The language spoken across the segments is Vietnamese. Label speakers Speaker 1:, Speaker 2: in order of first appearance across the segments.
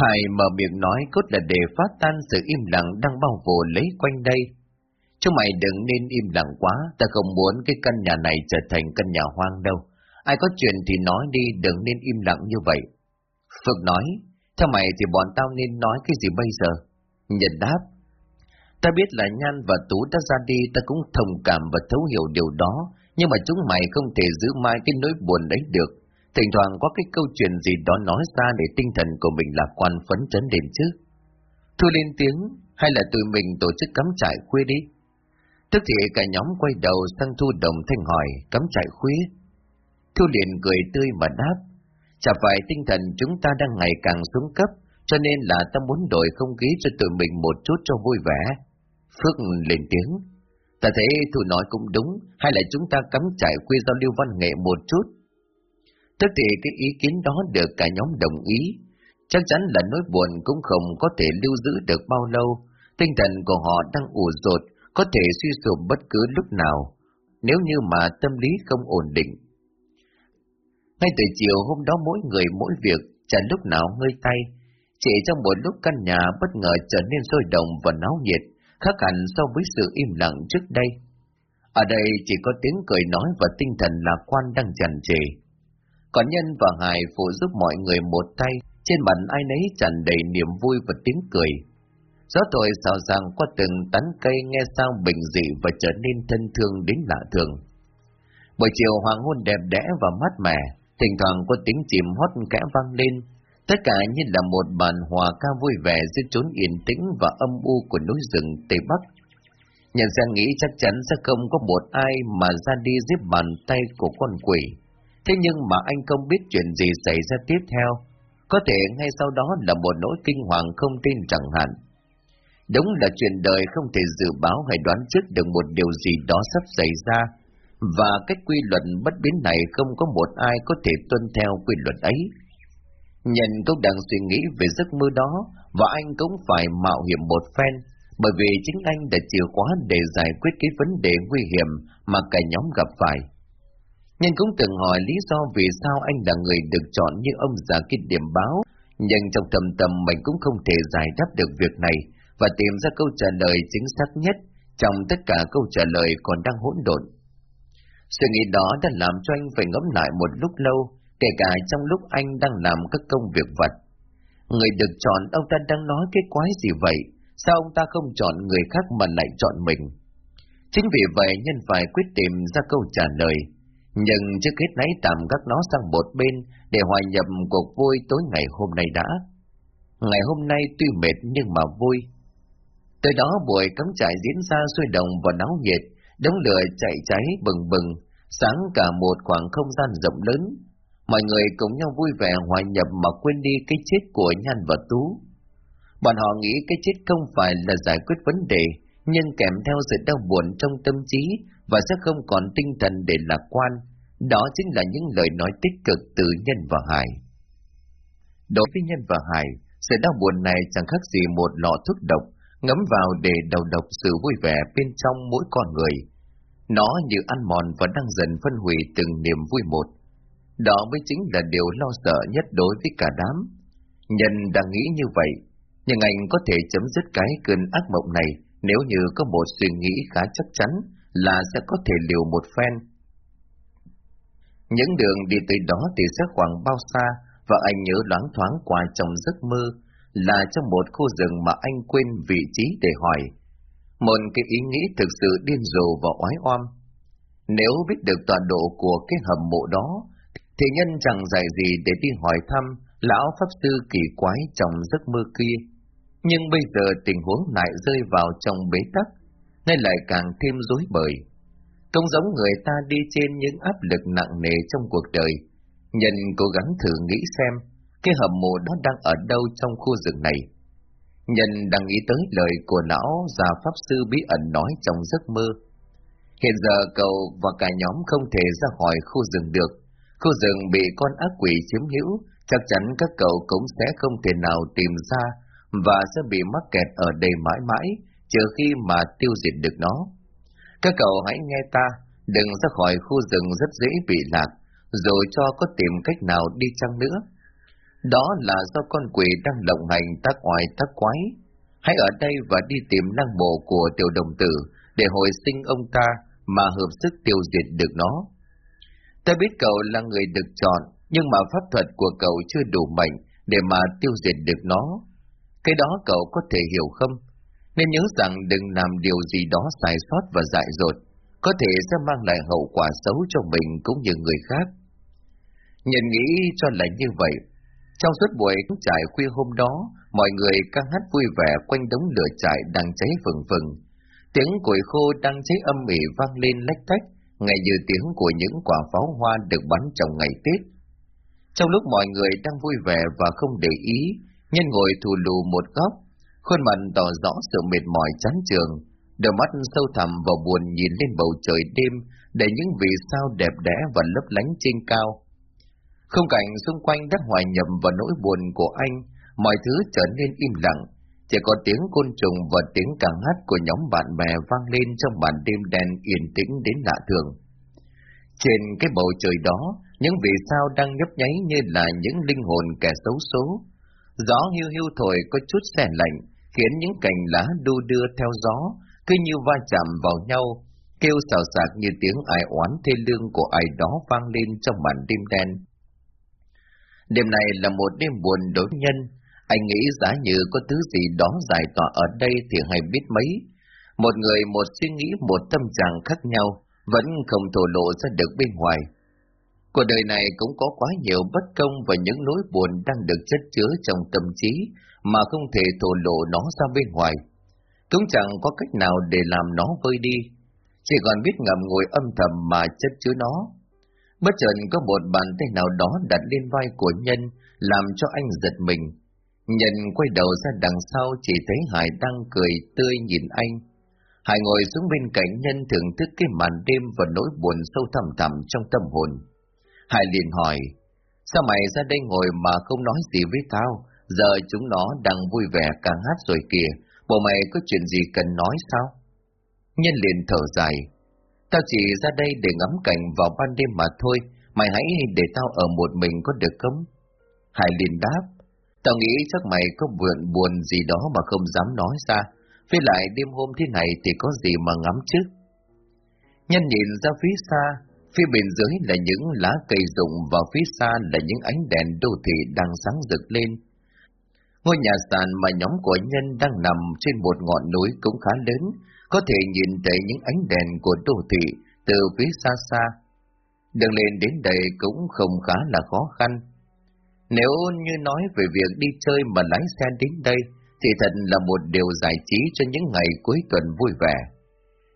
Speaker 1: Hải mở miệng nói cốt là để phát tan sự im lặng đang bao phủ lấy quanh đây. Chúng mày đừng nên im lặng quá, ta không muốn cái căn nhà này trở thành căn nhà hoang đâu. Ai có chuyện thì nói đi, đừng nên im lặng như vậy. Phượng nói, theo mày thì bọn tao nên nói cái gì bây giờ? Nhận đáp, ta biết là Nhan và Tú đã ra đi, ta cũng thông cảm và thấu hiểu điều đó, nhưng mà chúng mày không thể giữ mãi cái nỗi buồn đấy được. Thỉnh thoảng có cái câu chuyện gì đó nói ra để tinh thần của mình lạc quan phấn chấn đến chứ. Thu lên tiếng, hay là tụi mình tổ chức cắm trại khuya đi? Tức thì cả nhóm quay đầu sang Thu Đồng Thanh hỏi, cắm trại khuya. Thu liền cười tươi mà đáp, chả phải tinh thần chúng ta đang ngày càng xuống cấp, cho nên là ta muốn đổi không khí cho tụi mình một chút cho vui vẻ. Phước lên tiếng, ta thấy Thu nói cũng đúng, hay là chúng ta cắm trại khuya giao lưu văn nghệ một chút. Tức thì cái ý kiến đó được cả nhóm đồng ý, chắc chắn là nỗi buồn cũng không có thể lưu giữ được bao lâu, tinh thần của họ đang ủ rột, có thể suy sụp bất cứ lúc nào, nếu như mà tâm lý không ổn định. Ngay từ chiều hôm đó mỗi người mỗi việc, chẳng lúc nào ngơi tay, chỉ trong một lúc căn nhà bất ngờ trở nên sôi động và náo nhiệt, khác hẳn so với sự im lặng trước đây. Ở đây chỉ có tiếng cười nói và tinh thần lạc quan đang tràn trề. Còn Nhân và Hải phụ giúp mọi người một tay, trên mặt ai nấy tràn đầy niềm vui và tiếng cười. Gió thổi xào xàng qua từng tán cây nghe sao bình dị và trở nên thân thương đến lạ thường. Buổi chiều hoàng hôn đẹp đẽ và mát mẻ, thỉnh thoảng có tiếng chìm hót kẽ vang lên, tất cả như là một bản hòa ca vui vẻ giữa chốn yên tĩnh và âm u của núi rừng Tây Bắc. Nhận ra nghĩ chắc chắn sẽ không có một ai mà ra đi giúp bàn tay của con quỷ. Thế nhưng mà anh không biết chuyện gì xảy ra tiếp theo. Có thể ngay sau đó là một nỗi kinh hoàng không tin chẳng hạn. Đúng là chuyện đời không thể dự báo hay đoán trước được một điều gì đó sắp xảy ra, và cách quy luật bất biến này không có một ai có thể tuân theo quy luật ấy. Nhân cũng đang suy nghĩ về giấc mơ đó, và anh cũng phải mạo hiểm một phen, bởi vì chính anh đã chìa khóa để giải quyết cái vấn đề nguy hiểm mà cả nhóm gặp phải. Nhân cũng từng hỏi lý do vì sao anh là người được chọn như ông già kinh điểm báo, nhưng trong thầm tâm mình cũng không thể giải đáp được việc này, và tìm ra câu trả lời chính xác nhất trong tất cả câu trả lời còn đang hỗn độn. suy nghĩ đó đã làm cho anh phải ngẫm lại một lúc lâu, kể cả trong lúc anh đang làm các công việc vật. Người được chọn ông ta đang nói cái quái gì vậy? Sao ông ta không chọn người khác mà lại chọn mình? Chính vì vậy nhân phải quyết tìm ra câu trả lời. Nhưng trước hết nãy tạm gác nó sang một bên để hòa nhập cuộc vui tối ngày hôm nay đã. Ngày hôm nay tuy mệt nhưng mà vui, Tới đó buổi cắm trại diễn ra sôi động và náo nhiệt, đống lửa chạy cháy bừng bừng, sáng cả một khoảng không gian rộng lớn. Mọi người cùng nhau vui vẻ hòa nhập mà quên đi cái chết của Nhan và Tú. Bọn họ nghĩ cái chết không phải là giải quyết vấn đề, nhưng kèm theo sự đau buồn trong tâm trí và sẽ không còn tinh thần để lạc quan. Đó chính là những lời nói tích cực từ Nhân và Hải. Đối với Nhân và Hải, sự đau buồn này chẳng khác gì một lọ thuốc độc, ngấm vào để đầu độc sự vui vẻ bên trong mỗi con người. Nó như ăn mòn và đang dần phân hủy từng niềm vui một. Đó mới chính là điều lo sợ nhất đối với cả đám. Nhân đang nghĩ như vậy, nhưng anh có thể chấm dứt cái cơn ác mộng này nếu như có một suy nghĩ khá chắc chắn là sẽ có thể liều một phen. Những đường đi tới đó thì sẽ khoảng bao xa và anh nhớ loáng thoáng qua trong giấc mơ là trong một khu rừng mà anh quên vị trí để hỏi. Một cái ý nghĩ thực sự điên rồ và oái oăm. Nếu biết được tọa độ của cái hầm mộ đó, thì nhân chẳng dạy gì để đi hỏi thăm lão pháp sư kỳ quái trong giấc mơ kia. Nhưng bây giờ tình huống lại rơi vào trong bế tắc, nên lại càng thêm rối bời. Không giống người ta đi trên những áp lực nặng nề trong cuộc đời, nhân cố gắng thử nghĩ xem cái hầm mộ đó đang ở đâu trong khu rừng này. Nhân đang nghĩ tới lời của lão già pháp sư bí ẩn nói trong giấc mơ. Hiện giờ cậu và cả nhóm không thể ra khỏi khu rừng được. Khu rừng bị con ác quỷ chiếm hữu, chắc chắn các cậu cũng sẽ không thể nào tìm ra và sẽ bị mắc kẹt ở đây mãi mãi, chờ khi mà tiêu diệt được nó. Các cậu hãy nghe ta, đừng ra khỏi khu rừng rất dễ bị lạc, rồi cho có tìm cách nào đi chăng nữa Đó là do con quỷ đang lộng hành tác oai tác quái. Hãy ở đây và đi tìm năng bộ của tiểu đồng tử để hồi sinh ông ta mà hợp sức tiêu diệt được nó. Ta biết cậu là người được chọn, nhưng mà pháp thuật của cậu chưa đủ mạnh để mà tiêu diệt được nó. Cái đó cậu có thể hiểu không? Nên nhớ rằng đừng làm điều gì đó sai sót và dại dột, có thể sẽ mang lại hậu quả xấu cho mình cũng như người khác. Nhận nghĩ cho là như vậy. Trong suốt buổi trải khuya hôm đó, mọi người ca hát vui vẻ quanh đống lửa trại đang cháy phừng phừng. Tiếng củi khô đang cháy âm ỉ vang lên lách tách, ngay như tiếng của những quả pháo hoa được bắn trong ngày Tết. Trong lúc mọi người đang vui vẻ và không để ý, nhân ngồi thù lù một góc, khuôn mặt tỏ rõ sự mệt mỏi chán trường, đôi mắt sâu thẳm và buồn nhìn lên bầu trời đêm để những vì sao đẹp đẽ và lấp lánh trên cao. Không cảnh xung quanh đã hòa nhập vào nỗi buồn của anh, mọi thứ trở nên im lặng, chỉ có tiếng côn trùng và tiếng càng hát của nhóm bạn bè vang lên trong bản đêm đen yên tĩnh đến lạ thường. Trên cái bầu trời đó, những vì sao đang nhấp nháy như là những linh hồn kẻ xấu số. Gió hiu hiu thổi có chút xe lạnh, khiến những cành lá đu đưa theo gió, cứ như va chạm vào nhau, kêu xào xạc như tiếng ai oán thê lương của ai đó vang lên trong màn đêm đen. Đêm này là một đêm buồn đối nhân, anh nghĩ giá như có thứ gì đó giải tỏa ở đây thì hay biết mấy. Một người một suy nghĩ một tâm trạng khác nhau, vẫn không thổ lộ ra được bên ngoài. Cuộc đời này cũng có quá nhiều bất công và những nỗi buồn đang được chất chứa trong tâm trí mà không thể thổ lộ nó ra bên ngoài. Cũng chẳng có cách nào để làm nó vơi đi, chỉ còn biết ngậm ngồi âm thầm mà chất chứa nó. Bất chợt có một bàn tay nào đó đặt lên vai của nhân, làm cho anh giật mình. Nhân quay đầu ra đằng sau chỉ thấy Hải đang cười tươi nhìn anh. Hải ngồi xuống bên cạnh nhân thưởng thức cái màn đêm và nỗi buồn sâu thẳm thẳm trong tâm hồn. Hải liền hỏi, sao mày ra đây ngồi mà không nói gì với tao? Giờ chúng nó đang vui vẻ ca hát rồi kìa, bộ mày có chuyện gì cần nói sao? Nhân liền thở dài, tao chỉ ra đây để ngắm cảnh vào ban đêm mà thôi, mày hãy để tao ở một mình có được không? Hải liền đáp, tao nghĩ chắc mày có buồn buồn gì đó mà không dám nói ra, với lại đêm hôm thế này thì có gì mà ngắm chứ? Nhân nhìn ra phía xa, phía bên dưới là những lá cây rụng và phía xa là những ánh đèn đô thị đang sáng rực lên. Ngôi nhà sàn mà nhóm của nhân đang nằm trên một ngọn núi cũng khá lớn, có thể nhìn thấy những ánh đèn của đô thị từ phía xa xa. Đường lên đến đây cũng không khá là khó khăn. Nếu như nói về việc đi chơi mà lái xe đến đây, thì thật là một điều giải trí cho những ngày cuối tuần vui vẻ.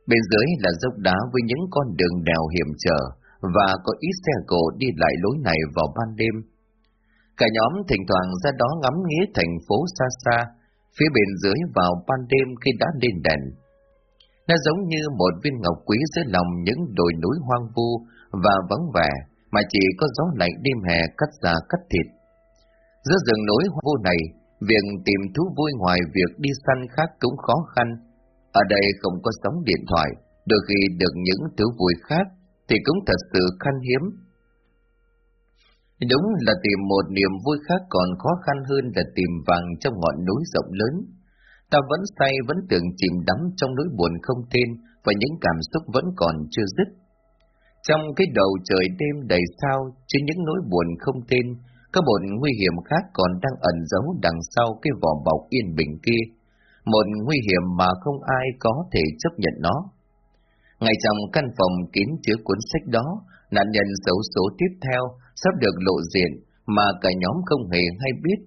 Speaker 1: Bên dưới là dốc đá với những con đường đèo hiểm trở và có ít xe cộ đi lại lối này vào ban đêm. Cả nhóm thỉnh thoảng ra đó ngắm nghía thành phố xa xa, phía bên dưới vào ban đêm khi đã lên đèn. Nó giống như một viên ngọc quý dưới lòng những đồi núi hoang vu và vắng vẻ, mà chỉ có gió lạnh đêm hè cắt da cắt thịt. Giữa rừng núi hoang vu này, việc tìm thú vui ngoài việc đi săn khác cũng khó khăn. Ở đây không có sóng điện thoại, đôi khi được những thứ vui khác thì cũng thật sự khan hiếm. Đúng là tìm một niềm vui khác còn khó khăn hơn là tìm vàng trong ngọn núi rộng lớn. Ta vẫn say, vẫn tưởng chìm đắm trong nỗi buồn không tên và những cảm xúc vẫn còn chưa dứt. Trong cái đầu trời đêm đầy sao, trên những nỗi buồn không tên, có một nguy hiểm khác còn đang ẩn giấu đằng sau cái vỏ bọc yên bình kia. Một nguy hiểm mà không ai có thể chấp nhận nó. Ngay trong căn phòng kín chứa cuốn sách đó, nạn nhân xấu số tiếp theo sắp được lộ diện mà cả nhóm không hề hay biết.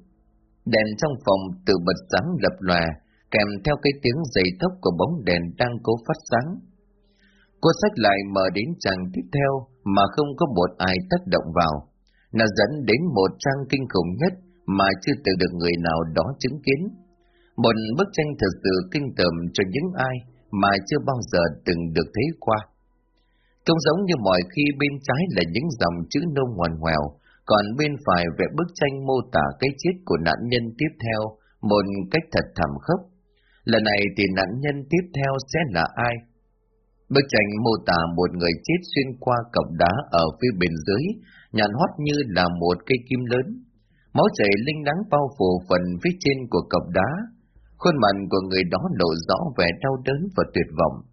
Speaker 1: Đèn trong phòng từ bật sáng lập lòa, kèm theo cái tiếng dày thốc của bóng đèn đang cố phát sáng. Cuốn sách lại mở đến trang tiếp theo mà không có một ai tác động vào. Nó dẫn đến một trang kinh khủng nhất mà chưa từng được người nào đó chứng kiến. Một bức tranh thật sự kinh tởm cho những ai mà chưa bao giờ từng được thấy qua. Trông giống như mọi khi bên trái là những dòng chữ nông ngoằn ngoèo, còn bên phải vẽ bức tranh mô tả cái chết của nạn nhân tiếp theo một cách thật thảm khốc. Lần này thì nạn nhân tiếp theo sẽ là ai? Bức tranh mô tả một người chết xuyên qua cọc đá ở phía bên dưới, nhàn hoắt như là một cây kim lớn. máu chảy linh đắng bao phủ phần phía trên của cọc đá. Khuôn mặt của người đó lộ rõ vẻ đau đớn và tuyệt vọng.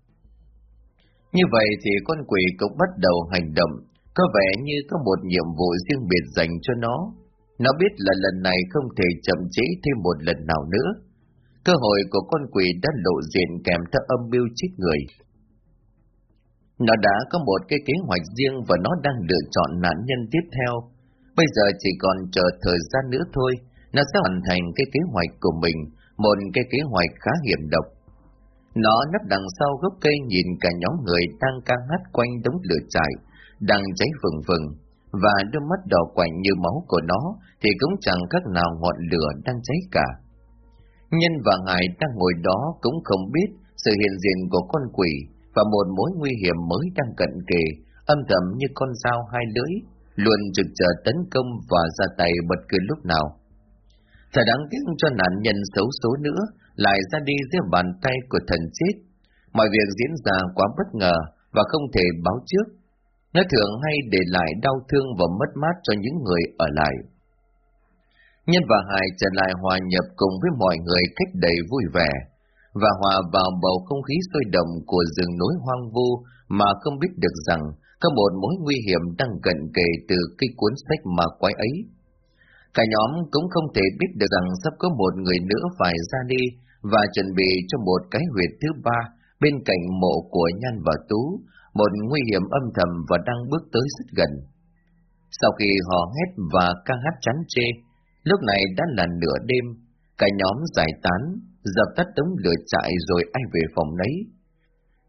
Speaker 1: Như vậy thì con quỷ cũng bắt đầu hành động, có vẻ như có một nhiệm vụ riêng biệt dành cho nó. Nó biết là lần này không thể chậm trễ thêm một lần nào nữa. Cơ hội của con quỷ đã lộ diện kèm theo âm mưu chết người. Nó đã có một cái kế hoạch riêng và nó đang lựa chọn nạn nhân tiếp theo. Bây giờ chỉ còn chờ thời gian nữa thôi, nó sẽ hoàn thành cái kế hoạch của mình, một cái kế hoạch khá hiểm độc. Nó nấp đằng sau gốc cây nhìn cả nhóm người đang ca hát quanh đống lửa trại, đang cháy vừng vừng và đôi mắt đỏ quạnh như máu của nó thì cũng chẳng khác nào ngọn lửa đang cháy cả. Nhân và ngài đang ngồi đó cũng không biết sự hiện diện của con quỷ và một mối nguy hiểm mới đang cận kề, âm thầm như con dao hai lưỡi, luôn trực chờ tấn công và ra tay bất cứ lúc nào. Thật đáng tiếc cho nạn nhân xấu số nữa, lại ra đi dưới bàn tay của thần chết. Mọi việc diễn ra quá bất ngờ và không thể báo trước. Nó thường hay để lại đau thương và mất mát cho những người ở lại. Nhân và Hải trở lại hòa nhập cùng với mọi người cách đầy vui vẻ, và hòa vào bầu không khí sôi động của rừng núi hoang vu mà không biết được rằng có một mối nguy hiểm đang cận kề từ cái cuốn sách mà quái ấy. Cả nhóm cũng không thể biết được rằng sắp có một người nữa phải ra đi và chuẩn bị cho một cái huyệt thứ ba bên cạnh mộ của Nhan và Tú, một nguy hiểm âm thầm và đang bước tới rất gần. Sau khi họ hét và ca hát chán chê, lúc này đã là nửa đêm, cả nhóm giải tán, dập tắt đống lửa trại rồi ai về phòng nấy.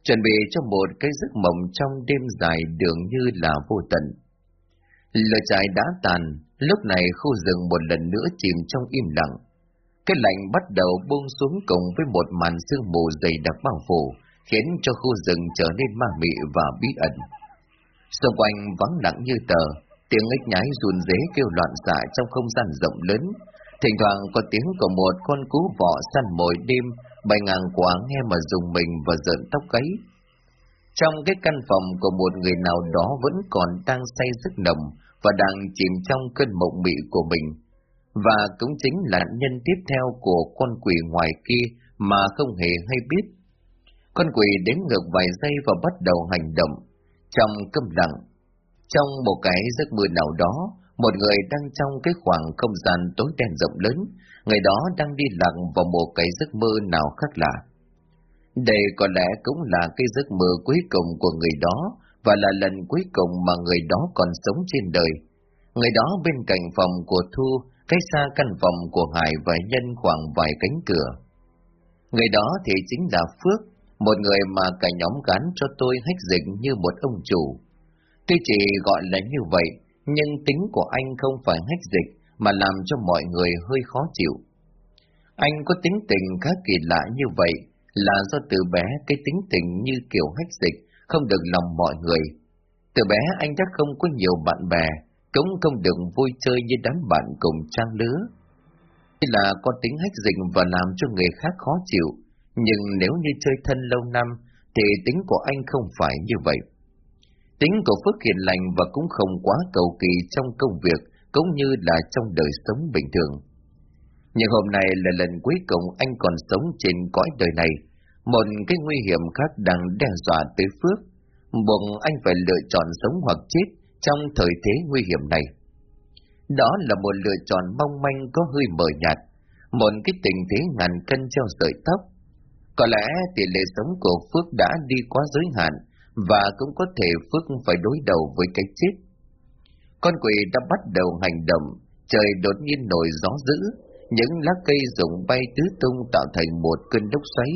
Speaker 1: Chuẩn bị cho một cái giấc mộng trong đêm dài đường như là vô tận. Lửa trại đã tàn, lúc này khu rừng một lần nữa chìm trong im lặng. Cái lạnh bắt đầu buông xuống cùng với một màn sương mù dày đặc bao phủ, khiến cho khu rừng trở nên ma mị và bí ẩn. Xung quanh vắng lặng như tờ, tiếng ếch nhái run rế kêu loạn xạ trong không gian rộng lớn, Thỉnh thoảng có tiếng của một con cú vọ săn mồi đêm bay ngang qua nghe mà dùng mình và giận tóc gáy. Trong cái căn phòng của một người nào đó vẫn còn đang say giấc nồng và đang chìm trong cơn mộng mị của mình. Và cũng chính là nhân tiếp theo của con quỷ ngoài kia mà không hề hay biết. Con quỷ đến ngược vài giây và bắt đầu hành động, trong câm lặng. Trong một cái giấc mơ nào đó, một người đang trong cái khoảng không gian tối đen rộng lớn, người đó đang đi lặng vào một cái giấc mơ nào khác lạ. Đây có lẽ cũng là cái giấc mơ cuối cùng của người đó, và là lần cuối cùng mà người đó còn sống trên đời. Người đó bên cạnh phòng của Thu, cách xa căn phòng của Hải và Nhân khoảng vài cánh cửa. Người đó thì chính là Phước, một người mà cả nhóm gắn cho tôi hách dịch như một ông chủ. Tuy chỉ gọi là như vậy, nhưng tính của anh không phải hách dịch mà làm cho mọi người hơi khó chịu. Anh có tính tình khá kỳ lạ như vậy là do từ bé cái tính tình như kiểu hách dịch không được lòng mọi người. Từ bé anh đã không có nhiều bạn bè, cũng không được vui chơi như đám bạn cùng trang lứa. chỉ là có tính hách dịch và làm cho người khác khó chịu, nhưng nếu như chơi thân lâu năm thì tính của anh không phải như vậy. Tính của Phước hiền lành và cũng không quá cầu kỳ trong công việc, cũng như là trong đời sống bình thường. Nhưng hôm nay là lần cuối cùng anh còn sống trên cõi đời này. Một cái nguy hiểm khác đang đe dọa tới Phước, buộc anh phải lựa chọn sống hoặc chết trong thời thế nguy hiểm này. Đó là một lựa chọn mong manh có hơi mờ nhạt, một cái tình thế ngàn cân treo sợi tóc. Có lẽ tỷ lệ sống của Phước đã đi quá giới hạn, và cũng có thể Phước phải đối đầu với cái chết. Con quỷ đã bắt đầu hành động, trời đột nhiên nổi gió dữ, những lá cây rụng bay tứ tung tạo thành một cơn lốc xoáy,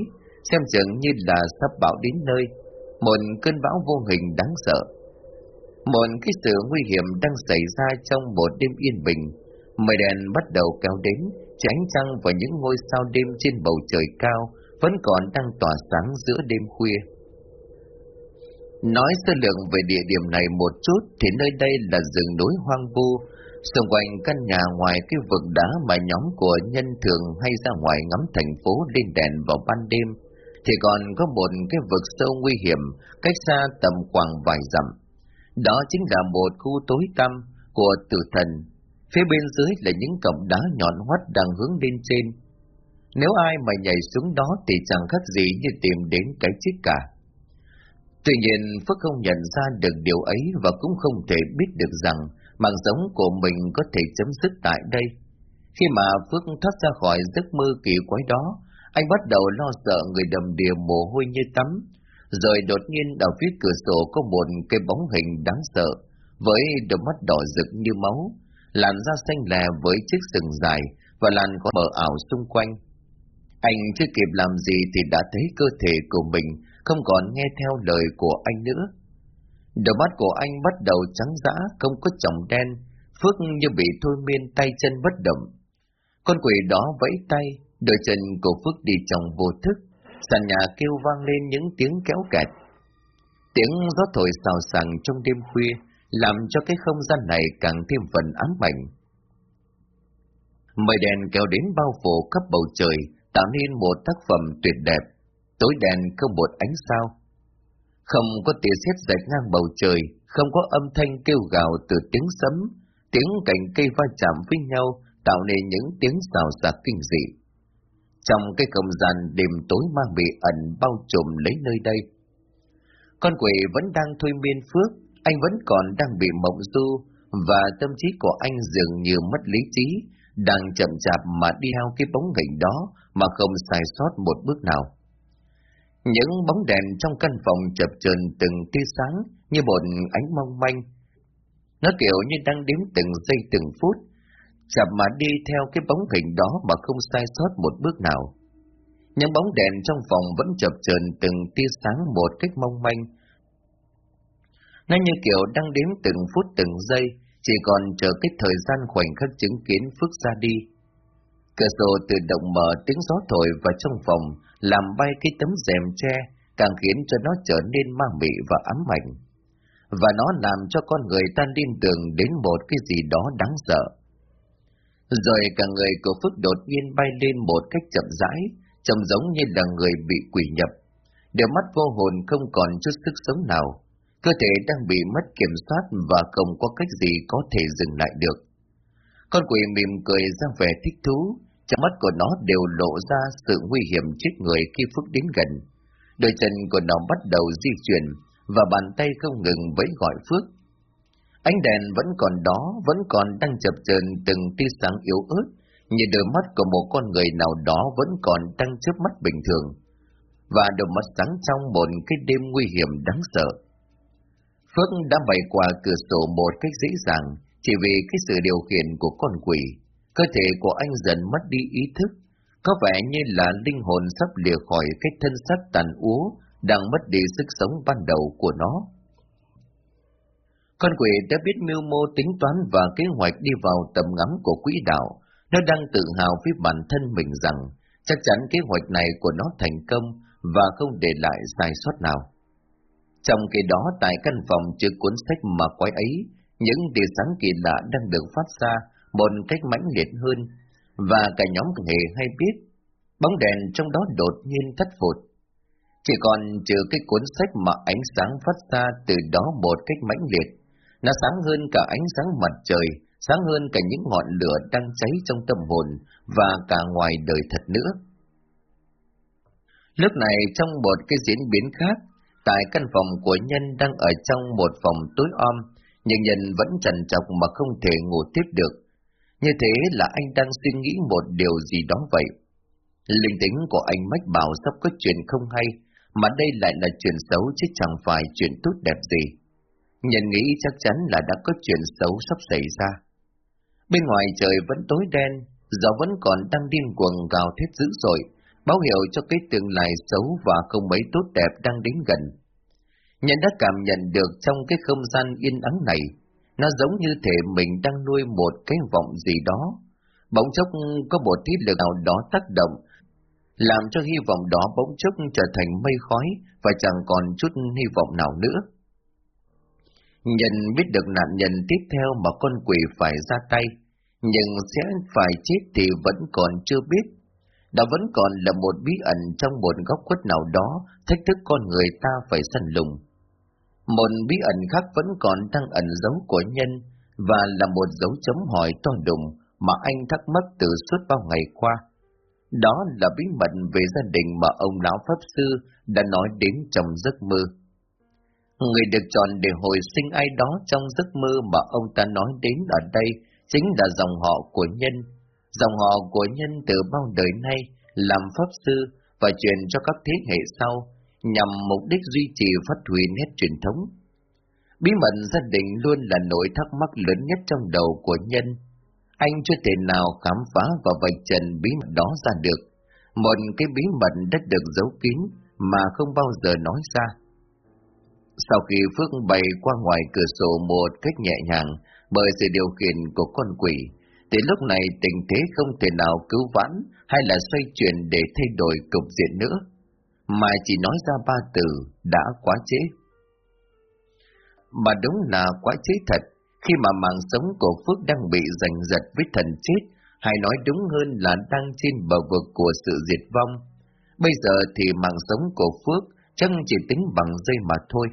Speaker 1: xem chừng như là sắp bão đến nơi, một cơn bão vô hình đáng sợ. Một cái sự nguy hiểm đang xảy ra trong một đêm yên bình, mây đèn bắt đầu kéo đến, tránh trăng và những ngôi sao đêm trên bầu trời cao vẫn còn đang tỏa sáng giữa đêm khuya. Nói sơ lược về địa điểm này một chút thì nơi đây là rừng núi hoang vu, xung quanh căn nhà ngoài cái vực đá mà nhóm của nhân thường hay ra ngoài ngắm thành phố lên đèn vào ban đêm, thì còn có một cái vực sâu nguy hiểm cách xa tầm khoảng vài dặm. Đó chính là một khu tối tăm của tử thần. Phía bên dưới là những cổng đá nhọn hoắt đang hướng lên trên. Nếu ai mà nhảy xuống đó thì chẳng khác gì như tìm đến cái chết cả. Tuy nhiên Phước không nhận ra được điều ấy và cũng không thể biết được rằng mạng sống của mình có thể chấm dứt tại đây. Khi mà Phước thoát ra khỏi giấc mơ kỳ quái đó, anh bắt đầu lo sợ người đầm đìa mồ hôi như tắm, rồi đột nhiên ở phía cửa sổ có một cái bóng hình đáng sợ, với đôi mắt đỏ rực như máu, làn da xanh lè với chiếc sừng dài và làn có mờ ảo xung quanh. Anh chưa kịp làm gì thì đã thấy cơ thể của mình không còn nghe theo lời của anh nữa. Đôi mắt của anh bắt đầu trắng dã, không có tròng đen, Phước như bị thôi miên tay chân bất động. Con quỷ đó vẫy tay, đôi chân của Phước đi trong vô thức, sàn nhà kêu vang lên những tiếng kéo kẹt. Tiếng gió thổi xào sàng trong đêm khuya, làm cho cái không gian này càng thêm phần ám ảnh. Mây đèn kéo đến bao phủ khắp bầu trời, tạo nên một tác phẩm tuyệt đẹp. Tối đèn không một ánh sao. Không có tia sét rạch ngang bầu trời, không có âm thanh kêu gào từ tiếng sấm, tiếng cành cây va chạm với nhau tạo nên những tiếng xào xạc kinh dị. Trong cái không gian đêm tối mang bị ẩn bao trùm lấy nơi đây. Con quỷ vẫn đang thôi miên phước, anh vẫn còn đang bị mộng du, và tâm trí của anh dường như mất lý trí, đang chậm chạp mà đi theo cái bóng hình đó mà không sai sót một bước nào. Những bóng đèn trong căn phòng chập chờn từng tia sáng như một ánh mong manh. Nó kiểu như đang đếm từng giây từng phút, chậm mà đi theo cái bóng hình đó mà không sai sót một bước nào. Những bóng đèn trong phòng vẫn chập chờn từng tia sáng một cách mong manh. Nó như kiểu đang đếm từng phút từng giây, chỉ còn chờ cái thời gian khoảnh khắc chứng kiến Phước ra đi. Cửa sổ tự động mở tiếng gió thổi vào trong phòng, làm bay cái tấm rèm tre, càng khiến cho nó trở nên ma mị và ám ảnh. Và nó làm cho con người tan điên tưởng đến một cái gì đó đáng sợ. Rồi cả người của Phước đột nhiên bay lên một cách chậm rãi, trông giống như là người bị quỷ nhập. Đôi mắt vô hồn không còn chút sức sống nào, cơ thể đang bị mất kiểm soát và không có cách gì có thể dừng lại được. Con quỷ mỉm cười ra vẻ thích thú, trong mắt của nó đều lộ ra sự nguy hiểm chết người khi Phước đến gần. Đôi chân của nó bắt đầu di chuyển, và bàn tay không ngừng vẫy gọi Phước. Ánh đèn vẫn còn đó, vẫn còn đang chập chờn từng tia sáng yếu ớt, như đôi mắt của một con người nào đó vẫn còn đang chớp mắt bình thường, và đôi mắt sáng trong một cái đêm nguy hiểm đáng sợ. Phước đã bày qua cửa sổ một cách dễ dàng, chỉ vì cái sự điều khiển của con quỷ. Cơ thể của anh dần mất đi ý thức, có vẻ như là linh hồn sắp lìa khỏi cái thân xác tàn úa, đang mất đi sức sống ban đầu của nó. Con quỷ đã biết mưu mô tính toán và kế hoạch đi vào tầm ngắm của quỹ đạo. Nó đang tự hào với bản thân mình rằng chắc chắn kế hoạch này của nó thành công và không để lại sai sót nào. Trong khi đó tại căn phòng chứa cuốn sách mà quái ấy, những tia sáng kỳ lạ đang được phát ra một cách mãnh liệt hơn, và cả nhóm hề hay biết, bóng đèn trong đó đột nhiên thất phụt. Chỉ còn trừ cái cuốn sách mà ánh sáng phát ra từ đó một cách mãnh liệt, nó sáng hơn cả ánh sáng mặt trời, sáng hơn cả những ngọn lửa đang cháy trong tâm hồn và cả ngoài đời thật nữa. Lúc này trong một cái diễn biến khác, tại căn phòng của Nhân đang ở trong một phòng tối om, nhưng Nhân vẫn trần trọc mà không thể ngủ tiếp được. Như thế là anh đang suy nghĩ một điều gì đó vậy. Linh tính của anh mách bảo sắp có chuyện không hay, mà đây lại là chuyện xấu chứ chẳng phải chuyện tốt đẹp gì. Nhân nghĩ chắc chắn là đã có chuyện xấu sắp xảy ra. Bên ngoài trời vẫn tối đen, gió vẫn còn đang điên cuồng gào thét dữ dội, báo hiệu cho cái tương lai xấu và không mấy tốt đẹp đang đến gần. Nhân đã cảm nhận được trong cái không gian yên ắng này, nó giống như thể mình đang nuôi một cái vọng gì đó. Bỗng chốc có một thiết lực nào đó tác động, làm cho hy vọng đó bỗng chốc trở thành mây khói và chẳng còn chút hy vọng nào nữa. Nhân biết được nạn nhân tiếp theo mà con quỷ phải ra tay, nhưng sẽ phải chết thì vẫn còn chưa biết. Đó vẫn còn là một bí ẩn trong một góc khuất nào đó, thách thức con người ta phải săn lùng. Một bí ẩn khác vẫn còn đang ẩn giấu của nhân, và là một dấu chấm hỏi to đùng mà anh thắc mắc từ suốt bao ngày qua. Đó là bí mật về gia đình mà ông lão Pháp Sư đã nói đến trong giấc mơ. Người được chọn để hồi sinh ai đó trong giấc mơ mà ông ta nói đến ở đây chính là dòng họ của nhân. Dòng họ của nhân từ bao đời nay làm Pháp Sư và truyền cho các thế hệ sau nhằm mục đích duy trì phát huy nét truyền thống. Bí mật gia đình luôn là nỗi thắc mắc lớn nhất trong đầu của nhân. Anh chưa thể nào khám phá và vạch trần bí mật đó ra được. Một cái bí mật đã được giấu kín mà không bao giờ nói ra. Sau khi Phước bay qua ngoài cửa sổ một cách nhẹ nhàng bởi sự điều khiển của con quỷ, thì lúc này tình thế không thể nào cứu vãn hay là xoay chuyển để thay đổi cục diện nữa, mà chỉ nói ra ba từ đã quá trễ. Mà đúng là quá chế thật, khi mà mạng sống của Phước đang bị giành giật với thần chết, hay nói đúng hơn là đang trên bờ vực của sự diệt vong. Bây giờ thì mạng sống của Phước chẳng chỉ tính bằng dây mà thôi.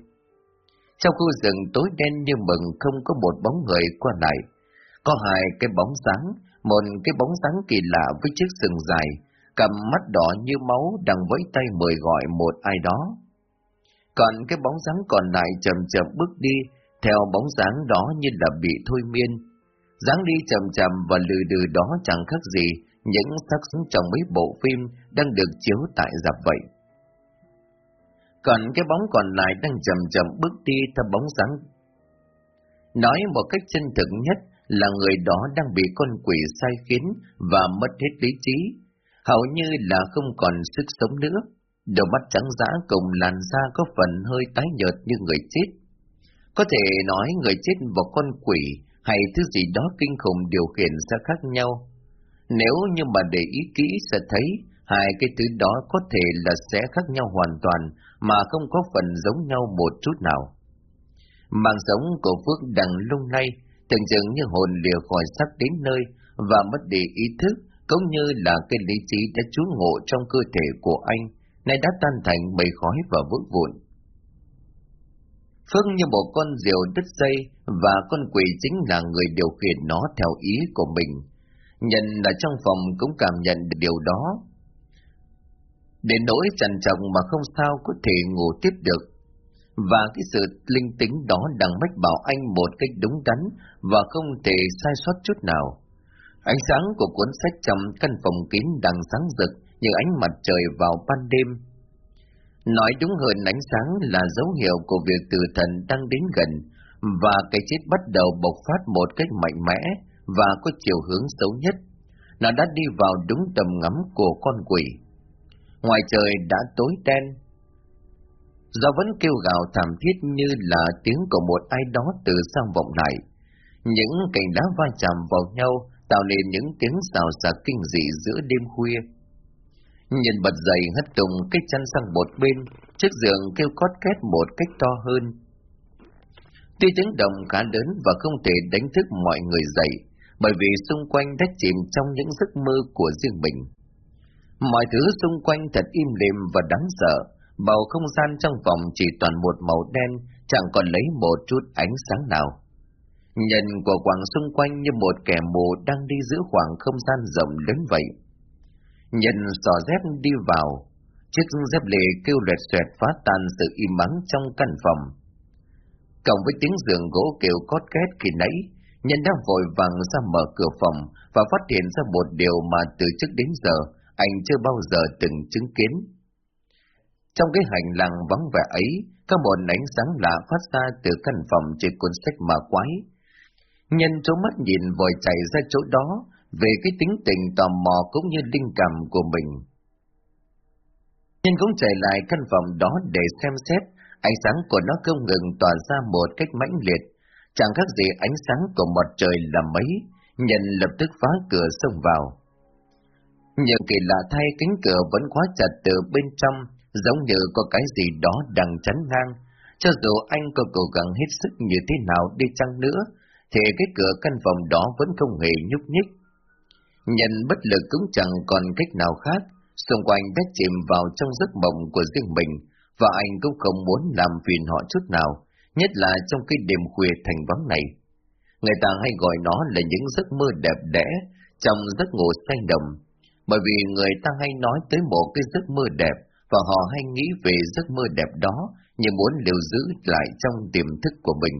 Speaker 1: Trong khu rừng tối đen như mừng không có một bóng người qua lại. Có hai cái bóng dáng, một cái bóng dáng kỳ lạ với chiếc sừng dài, cầm mắt đỏ như máu đang với tay mời gọi một ai đó. Còn cái bóng dáng còn lại chậm chậm bước đi, theo bóng dáng đó như là bị thôi miên. dáng đi chậm chậm và lừ đừ đó chẳng khác gì những sắc sống trong mấy bộ phim đang được chiếu tại dạp vậy. Còn cái bóng còn lại đang chậm chậm bước đi theo bóng dáng. Nói một cách chân thực nhất là người đó đang bị con quỷ sai khiến và mất hết lý trí, hầu như là không còn sức sống nữa. Đôi mắt trắng dã cùng làn da có phần hơi tái nhợt như người chết. Có thể nói người chết và con quỷ hay thứ gì đó kinh khủng điều khiển sẽ khác nhau. Nếu như mà để ý kỹ sẽ thấy hai cái thứ đó có thể là sẽ khác nhau hoàn toàn mà không có phần giống nhau một chút nào. Mạng sống của Phước đằng lung nay tưởng chừng như hồn lìa khỏi sắc đến nơi và mất đi ý thức, cũng như là cái lý trí đã trú ngụ trong cơ thể của anh, nay đã tan thành bầy khói và vỡ vụn. Phước như một con diều đứt dây và con quỷ chính là người điều khiển nó theo ý của mình. Nhận là trong phòng cũng cảm nhận được điều đó. Đến nỗi trần trọng mà không sao có thể ngủ tiếp được. Và cái sự linh tính đó đang mách bảo anh một cách đúng đắn và không thể sai sót chút nào. Ánh sáng của cuốn sách trong căn phòng kín đang sáng rực như ánh mặt trời vào ban đêm. Nói đúng hơn ánh sáng là dấu hiệu của việc tử thần đang đến gần, và cái chết bắt đầu bộc phát một cách mạnh mẽ và có chiều hướng xấu nhất. Nó đã đi vào đúng tầm ngắm của con quỷ. Ngoài trời đã tối đen. Do vẫn kêu gào thảm thiết như là tiếng của một ai đó từ sang vọng lại. Những cành đá va chạm vào nhau tạo nên những tiếng xào xạc kinh dị giữa đêm khuya. Nhìn bật dậy hất tung cái chăn sang một bên, chiếc giường kêu cót két một cách to hơn. Tuy tiếng động khá lớn và không thể đánh thức mọi người dậy, bởi vì xung quanh đã chìm trong những giấc mơ của riêng mình. Mọi thứ xung quanh thật im lìm và đáng sợ, bầu không gian trong phòng chỉ toàn một màu đen, chẳng còn lấy một chút ánh sáng nào. Nhân của quảng xung quanh như một kẻ mù đang đi giữa khoảng không gian rộng lớn vậy. Nhân sò dép đi vào, chiếc dép lệ kêu lẹt xoẹt phá tan sự im mắng trong căn phòng. Cộng với tiếng giường gỗ kêu cót két khi nãy, Nhân đã vội vàng ra mở cửa phòng và phát hiện ra một điều mà từ trước đến giờ anh chưa bao giờ từng chứng kiến. Trong cái hành lang vắng vẻ ấy, các một ánh sáng lạ phát ra từ căn phòng trên cuốn sách mà quái. Nhân trố mắt nhìn vội chạy ra chỗ đó, về cái tính tình tò mò cũng như linh cảm của mình. nhân cũng chạy lại căn phòng đó để xem xét, ánh sáng của nó không ngừng tỏa ra một cách mãnh liệt, chẳng khác gì ánh sáng của mặt trời là mấy, nhân lập tức phá cửa xông vào. Nhưng kỳ lạ thay cánh cửa vẫn khóa chặt từ bên trong, giống như có cái gì đó đang chắn ngang. Cho dù anh có cố gắng hết sức như thế nào đi chăng nữa, thì cái cửa căn phòng đó vẫn không hề nhúc nhích. Nhân bất lực cũng chẳng còn cách nào khác, xung quanh đã chìm vào trong giấc mộng của riêng mình, và anh cũng không muốn làm phiền họ chút nào, nhất là trong cái đêm khuya thành vắng này. Người ta hay gọi nó là những giấc mơ đẹp đẽ trong giấc ngủ say đồng. Bởi vì người ta hay nói tới một cái giấc mơ đẹp và họ hay nghĩ về giấc mơ đẹp đó như muốn lưu giữ lại trong tiềm thức của mình.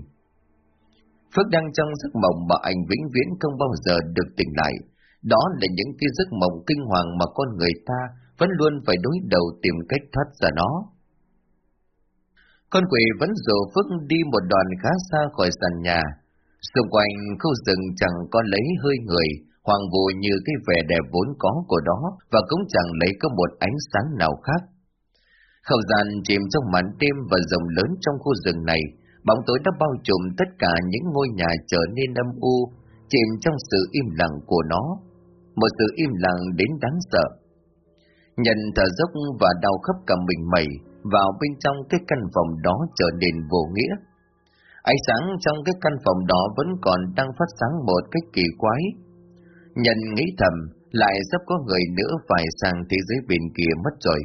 Speaker 1: Phước đang trong giấc mộng mà anh vĩnh viễn không bao giờ được tỉnh lại. Đó là những cái giấc mộng kinh hoàng mà con người ta vẫn luôn phải đối đầu tìm cách thoát ra nó. Con quỷ vẫn dồ Phước đi một đoạn khá xa khỏi sàn nhà. Xung quanh khu rừng chẳng có lấy hơi người, hoàng vụ như cái vẻ đẹp vốn có của đó và cũng chẳng lấy có một ánh sáng nào khác. Không gian chìm trong màn đêm và rồng lớn trong khu rừng này, bóng tối đã bao trùm tất cả những ngôi nhà trở nên âm u, chìm trong sự im lặng của nó. Một sự im lặng đến đáng sợ. Nhận thở dốc và đau khắp cả mình mẩy, vào bên trong cái căn phòng đó trở nên vô nghĩa. Ánh sáng trong cái căn phòng đó vẫn còn đang phát sáng một cách kỳ quái. Nhân nghĩ thầm, lại sắp có người nữa phải sang thế giới bên kia mất rồi.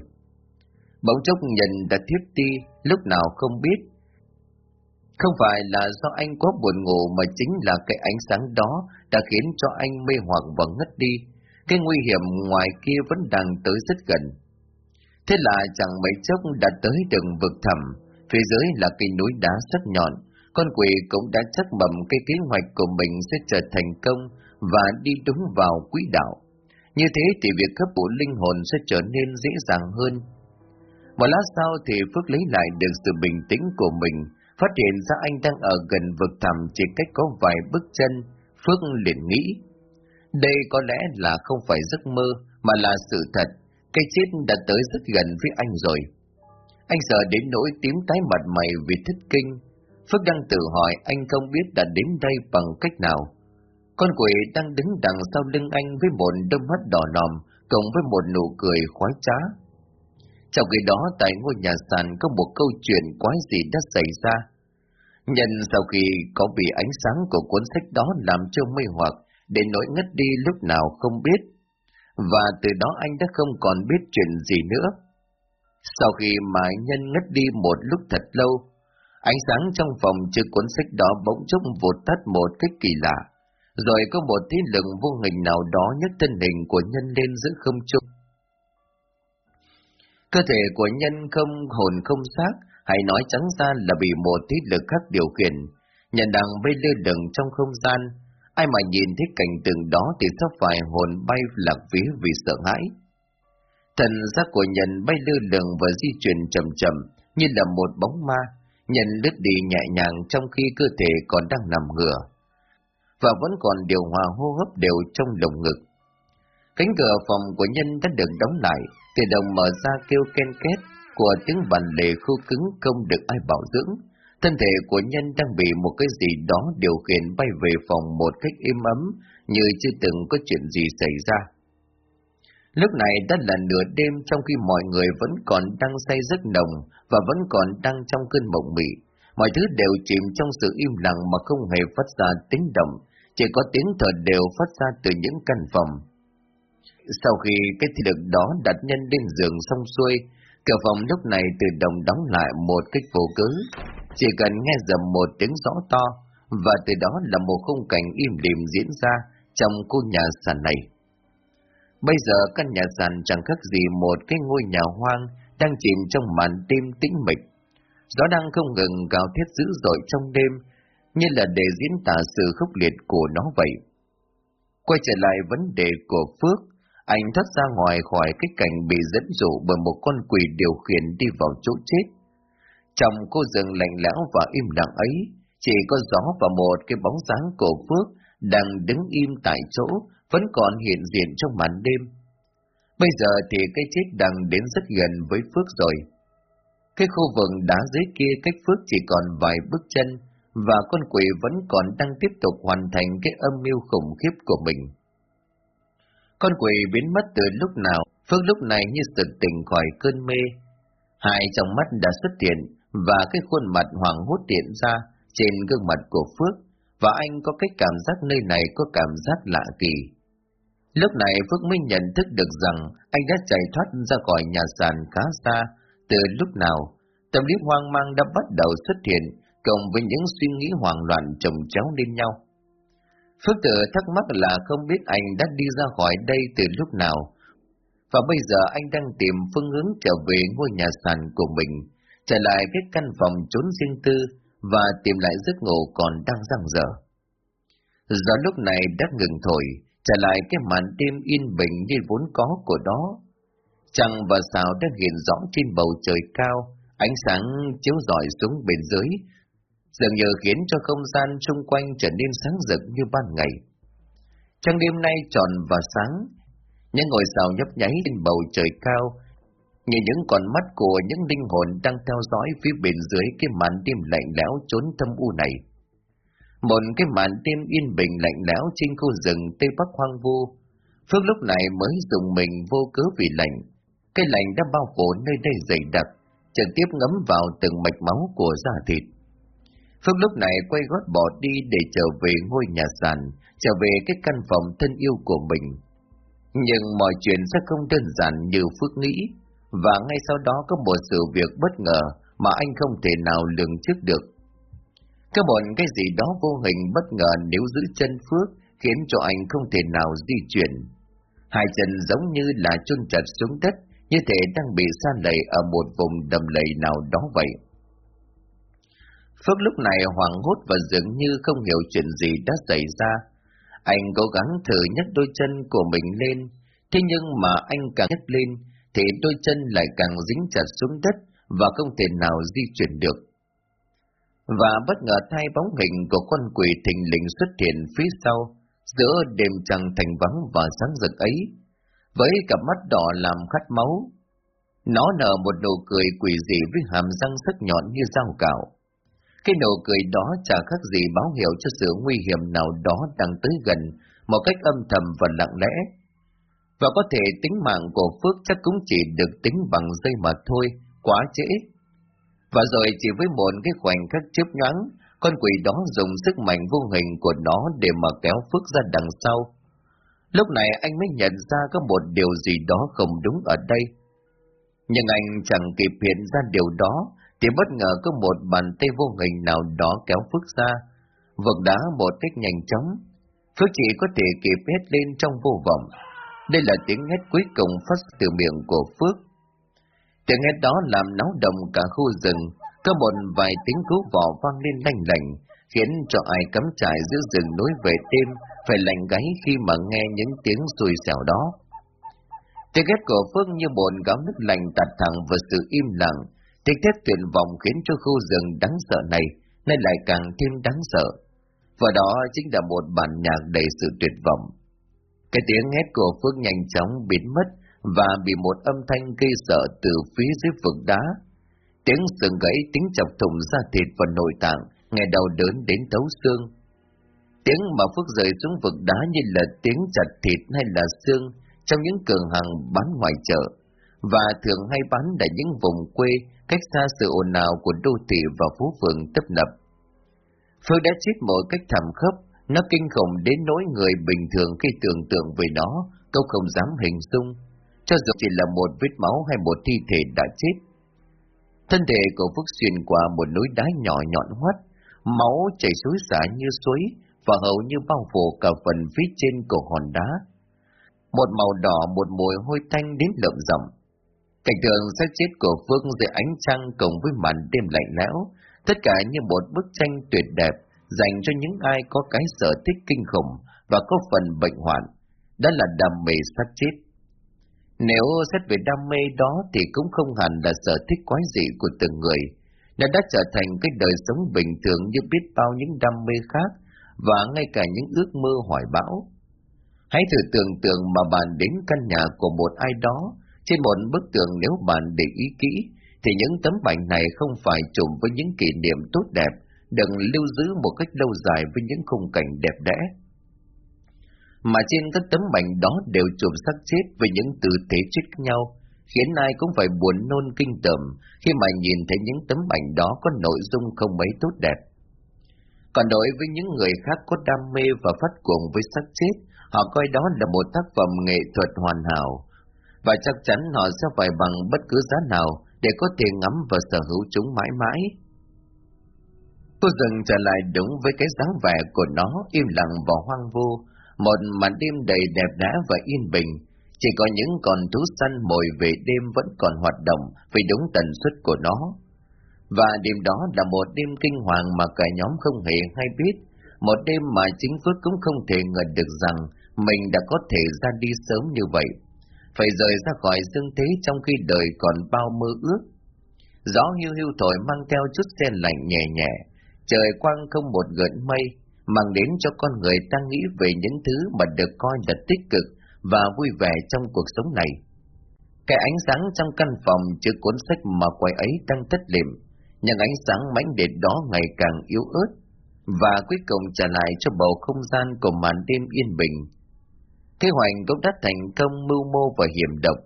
Speaker 1: Bỗng chốc nhân đã thiếp đi, lúc nào không biết. Không phải là do anh quá buồn ngủ mà chính là cái ánh sáng đó đã khiến cho anh mê hoặc và ngất đi. Cái nguy hiểm ngoài kia vẫn đang tới rất gần. Thế là chẳng mấy chốc đã tới đường vực thẳm, phía dưới là cây núi đá sắc nhọn, con quỷ cũng đã chắc bẩm cái kế hoạch của mình sẽ trở thành công và đi đúng vào quỹ đạo. Như thế thì việc cấp bổ linh hồn sẽ trở nên dễ dàng hơn. Một lát sau thì Phước lấy lại được sự bình tĩnh của mình, phát hiện ra anh đang ở gần vực thẳm chỉ cách có vài bước chân, Phước liền nghĩ. Đây có lẽ là không phải giấc mơ, mà là sự thật, cái chết đã tới rất gần với anh rồi. Anh sợ đến nỗi tím tái mặt mày vì thất kinh. Phước đang tự hỏi anh không biết đã đến đây bằng cách nào. Con quỷ đang đứng đằng sau lưng anh với một đôi mắt đỏ nòm, cộng với một nụ cười khoái trá. Trong khi đó tại ngôi nhà sàn có một câu chuyện quái gì đã xảy ra. Nhân sau khi có bị ánh sáng của cuốn sách đó làm cho mê hoặc, để nỗi ngất đi lúc nào không biết, và từ đó anh đã không còn biết chuyện gì nữa. Sau khi mà nhân ngất đi một lúc thật lâu, ánh sáng trong phòng chứa cuốn sách đó bỗng chốc vụt tắt một cách kỳ lạ, rồi có một thế lực vô hình nào đó nhấc thân hình của nhân lên giữa không trung. Cơ thể của nhân không hồn không xác, hay nói trắng ra là bị một thế lực khác điều khiển, nhận đang bay lơ lửng trong không gian, Ai mà nhìn thấy cảnh tượng đó thì sắp phải hồn bay lạc vía vì sợ hãi. Thần giác của nhân bay lơ lửng và di chuyển chậm chậm như là một bóng ma, nhân lướt đi nhẹ nhàng trong khi cơ thể còn đang nằm ngửa, và vẫn còn điều hòa hô hấp đều trong lồng ngực. Cánh cửa phòng của nhân đã được đóng lại, tự động mở ra kêu ken két của tiếng bàn lề khô cứng không được ai bảo dưỡng, Thân thể của nhân đang bị một cái gì đó điều khiển bay về phòng một cách im ấm, như chưa từng có chuyện gì xảy ra. Lúc này đã là nửa đêm trong khi mọi người vẫn còn đang say giấc nồng và vẫn còn đang trong cơn mộng mị. Mọi thứ đều chìm trong sự im lặng mà không hề phát ra tiếng động, chỉ có tiếng thở đều phát ra từ những căn phòng. Sau khi cái thị lực đó đặt nhân lên giường xong xuôi, cửa phòng lúc này tự động đóng lại một cách vô cớ. Chỉ cần nghe dầm một tiếng rõ to, và từ đó là một khung cảnh im lìm diễn ra trong khu nhà sàn này. Bây giờ căn nhà sàn chẳng khác gì một cái ngôi nhà hoang đang chìm trong màn đêm tĩnh mịch. Gió đang không ngừng gào thét dữ dội trong đêm, như là để diễn tả sự khốc liệt của nó vậy. Quay trở lại vấn đề của Phước, anh thoát ra ngoài khỏi cái cảnh bị dẫn dụ bởi một con quỷ điều khiển đi vào chỗ chết. Trong cô rừng lạnh lẽo và im lặng ấy, chỉ có gió và một cái bóng dáng của Phước đang đứng im tại chỗ, vẫn còn hiện diện trong màn đêm. Bây giờ thì cái chết đang đến rất gần với Phước rồi. Cái khu vực đá dưới kia cách Phước chỉ còn vài bước chân, và con quỷ vẫn còn đang tiếp tục hoàn thành cái âm mưu khủng khiếp của mình. Con quỷ biến mất từ lúc nào, Phước lúc này như sự tỉnh khỏi cơn mê. Hai trong mắt đã xuất hiện, và cái khuôn mặt hoàng hốt hiện ra trên gương mặt của Phước, và anh có cái cảm giác nơi này có cảm giác lạ kỳ. Lúc này Phước mới nhận thức được rằng anh đã chạy thoát ra khỏi nhà sàn khá xa, từ lúc nào, tâm lý hoang mang đã bắt đầu xuất hiện, cộng với những suy nghĩ hoang loạn chồng chéo lên nhau. Phước tử thắc mắc là không biết anh đã đi ra khỏi đây từ lúc nào, và bây giờ anh đang tìm phương hướng trở về ngôi nhà sàn của mình, trở lại cái căn phòng trốn riêng tư và tìm lại giấc ngủ còn đang răng dở. Gió lúc này đã ngừng thổi, trở lại cái màn đêm yên bình như vốn có của đó. Trăng và sao đã hiện rõ trên bầu trời cao, ánh sáng chiếu rọi xuống bên dưới, dường như khiến cho không gian xung quanh trở nên sáng rực như ban ngày. Trăng đêm nay tròn và sáng, những ngôi sao nhấp nháy trên bầu trời cao, như những con mắt của những linh hồn đang theo dõi phía bên dưới cái màn đêm lạnh lẽo trốn thâm u này. Một cái màn đêm yên bình lạnh lẽo trên khu rừng Tây Bắc hoang vu, Phước lúc này mới dùng mình vô cớ vì lạnh. Cái lạnh đã bao phủ nơi đây dày đặc, trực tiếp ngấm vào từng mạch máu của da thịt. Phước lúc này quay gót bỏ đi để trở về ngôi nhà sàn, trở về cái căn phòng thân yêu của mình. Nhưng mọi chuyện sẽ không đơn giản như Phước nghĩ, và ngay sau đó có một sự việc bất ngờ mà anh không thể nào lường trước được. Có một cái gì đó vô hình bất ngờ nếu giữ chân Phước khiến cho anh không thể nào di chuyển. Hai chân giống như là chôn chặt xuống đất, như thể đang bị sa lầy ở một vùng đầm lầy nào đó vậy. Phước lúc này hoảng hốt và dường như không hiểu chuyện gì đã xảy ra. Anh cố gắng thử nhấc đôi chân của mình lên, thế nhưng mà anh càng nhấc lên, thì đôi chân lại càng dính chặt xuống đất và không thể nào di chuyển được. Và bất ngờ thay bóng hình của con quỷ thình lình xuất hiện phía sau, giữa đêm trăng thành vắng và sáng rực ấy, với cặp mắt đỏ làm khát máu. Nó nở một nụ cười quỷ dị với hàm răng sắc nhọn như dao cạo. Cái nụ cười đó chả khác gì báo hiệu cho sự nguy hiểm nào đó đang tới gần, một cách âm thầm và lặng lẽ. Và có thể tính mạng của Phước chắc cũng chỉ được tính bằng dây mà thôi, quá trễ. Và rồi chỉ với một cái khoảnh khắc chớp nhoáng, con quỷ đó dùng sức mạnh vô hình của nó để mà kéo Phước ra đằng sau. Lúc này anh mới nhận ra có một điều gì đó không đúng ở đây. Nhưng anh chẳng kịp hiện ra điều đó, thì bất ngờ có một bàn tay vô hình nào đó kéo Phước ra, vâng vực đá một cách nhanh chóng. Phước chỉ có thể kịp hét lên trong vô vọng. Đây là tiếng hét cuối cùng phát từ miệng của Phước. Tiếng hét đó làm náo động cả khu rừng, có một vài tiếng cứu vỏ vang lên lanh lành, khiến cho ai cắm trại giữa rừng núi về đêm phải lạnh gáy khi mà nghe những tiếng xùi xẻo đó. Tiếng hét của Phương như bồn gáo nước lạnh tạt thẳng vào sự im lặng, Tiếng thét tuyệt vọng khiến cho khu rừng đáng sợ này nay lại càng thêm đáng sợ. Và đó chính là một bản nhạc đầy sự tuyệt vọng. Cái tiếng hét của Phương nhanh chóng biến mất và bị một âm thanh gây sợ từ phía dưới vực đá. Tiếng sừng gãy, tiếng chọc thủng da thịt và nội tạng, nghe đau đớn đến thấu xương. Tiếng mà Phước rời xuống vực đá như là tiếng chặt thịt hay là xương trong những cửa hàng bán ngoài chợ, và thường hay bán tại những vùng quê cách xa sự ồn ào của đô thị và phố phường tấp nập. phước đã chết một cách thảm khốc, nó kinh khủng đến nỗi người bình thường khi tưởng tượng về nó, câu không dám hình dung, cho dù chỉ là một vết máu hay một thi thể đã chết. Thân thể của phước xuyên qua một núi đá nhỏ nhọn hoắt, máu chảy xối xả như suối và hầu như bao phủ cả phần phía trên của hòn đá. Một màu đỏ, một mùi hôi tanh đến lợm rộng. Cảnh tượng xác chết của Phương dưới ánh trăng cùng với màn đêm lạnh lẽo, tất cả như một bức tranh tuyệt đẹp dành cho những ai có cái sở thích kinh khủng và có phần bệnh hoạn, đó là đam mê xác chết. Nếu xét về đam mê đó thì cũng không hẳn là sở thích quái dị của từng người, nó đã trở thành cái đời sống bình thường như biết bao những đam mê khác và ngay cả những ước mơ hoài bão. Hãy thử tưởng tượng mà bạn đến căn nhà của một ai đó trên một bức tường nếu bạn để ý kỹ, thì những tấm ảnh này không phải trùng với những kỷ niệm tốt đẹp, đừng lưu giữ một cách lâu dài với những khung cảnh đẹp đẽ. Mà trên các tấm ảnh đó đều trùm xác chết với những tư thế chết nhau, khiến ai cũng phải buồn nôn kinh tởm khi mà nhìn thấy những tấm ảnh đó có nội dung không mấy tốt đẹp. Còn đối với những người khác có đam mê và phát cuồng với xác chết, họ coi đó là một tác phẩm nghệ thuật hoàn hảo, và chắc chắn họ sẽ phải bằng bất cứ giá nào để có thể ngắm và sở hữu chúng mãi mãi. Cô dừng trở lại đúng với cái dáng vẻ của nó im lặng và hoang vu, một màn đêm đầy đẹp đẽ và yên bình. Chỉ có những con thú săn mồi về đêm vẫn còn hoạt động vì đúng tần suất của nó. Và đêm đó là một đêm kinh hoàng mà cả nhóm không hề hay biết, một đêm mà chính Phước cũng không thể ngờ được rằng mình đã có thể ra đi sớm như vậy. Phải rời ra khỏi dương thế trong khi đời còn bao mơ ước. Gió hiu hiu thổi mang theo chút xe lạnh nhẹ nhẹ, trời quang không một gợn mây, mang đến cho con người ta nghĩ về những thứ mà được coi là tích cực và vui vẻ trong cuộc sống này. Cái ánh sáng trong căn phòng chứa cuốn sách mà quay ấy đang thất liệm, nhưng ánh sáng mãnh liệt đó ngày càng yếu ớt, và cuối cùng trả lại cho bầu không gian của màn đêm yên bình. Thế Hoành cũng đã thành công mưu mô và hiểm độc.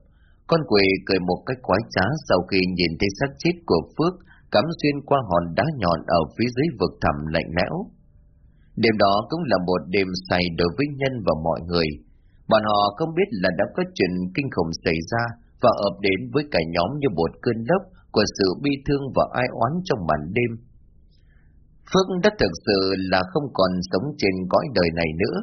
Speaker 1: Con quỷ cười một cách quái trá sau khi nhìn thấy xác chết của Phước cắm xuyên qua hòn đá nhọn ở phía dưới vực thẳm lạnh lẽo. Đêm đó cũng là một đêm say đối với nhân và mọi người. Bọn họ không biết là đã có chuyện kinh khủng xảy ra và ập đến với cả nhóm như một cơn lốc của sự bi thương và ai oán trong màn đêm. Phước đã thực sự là không còn sống trên cõi đời này nữa,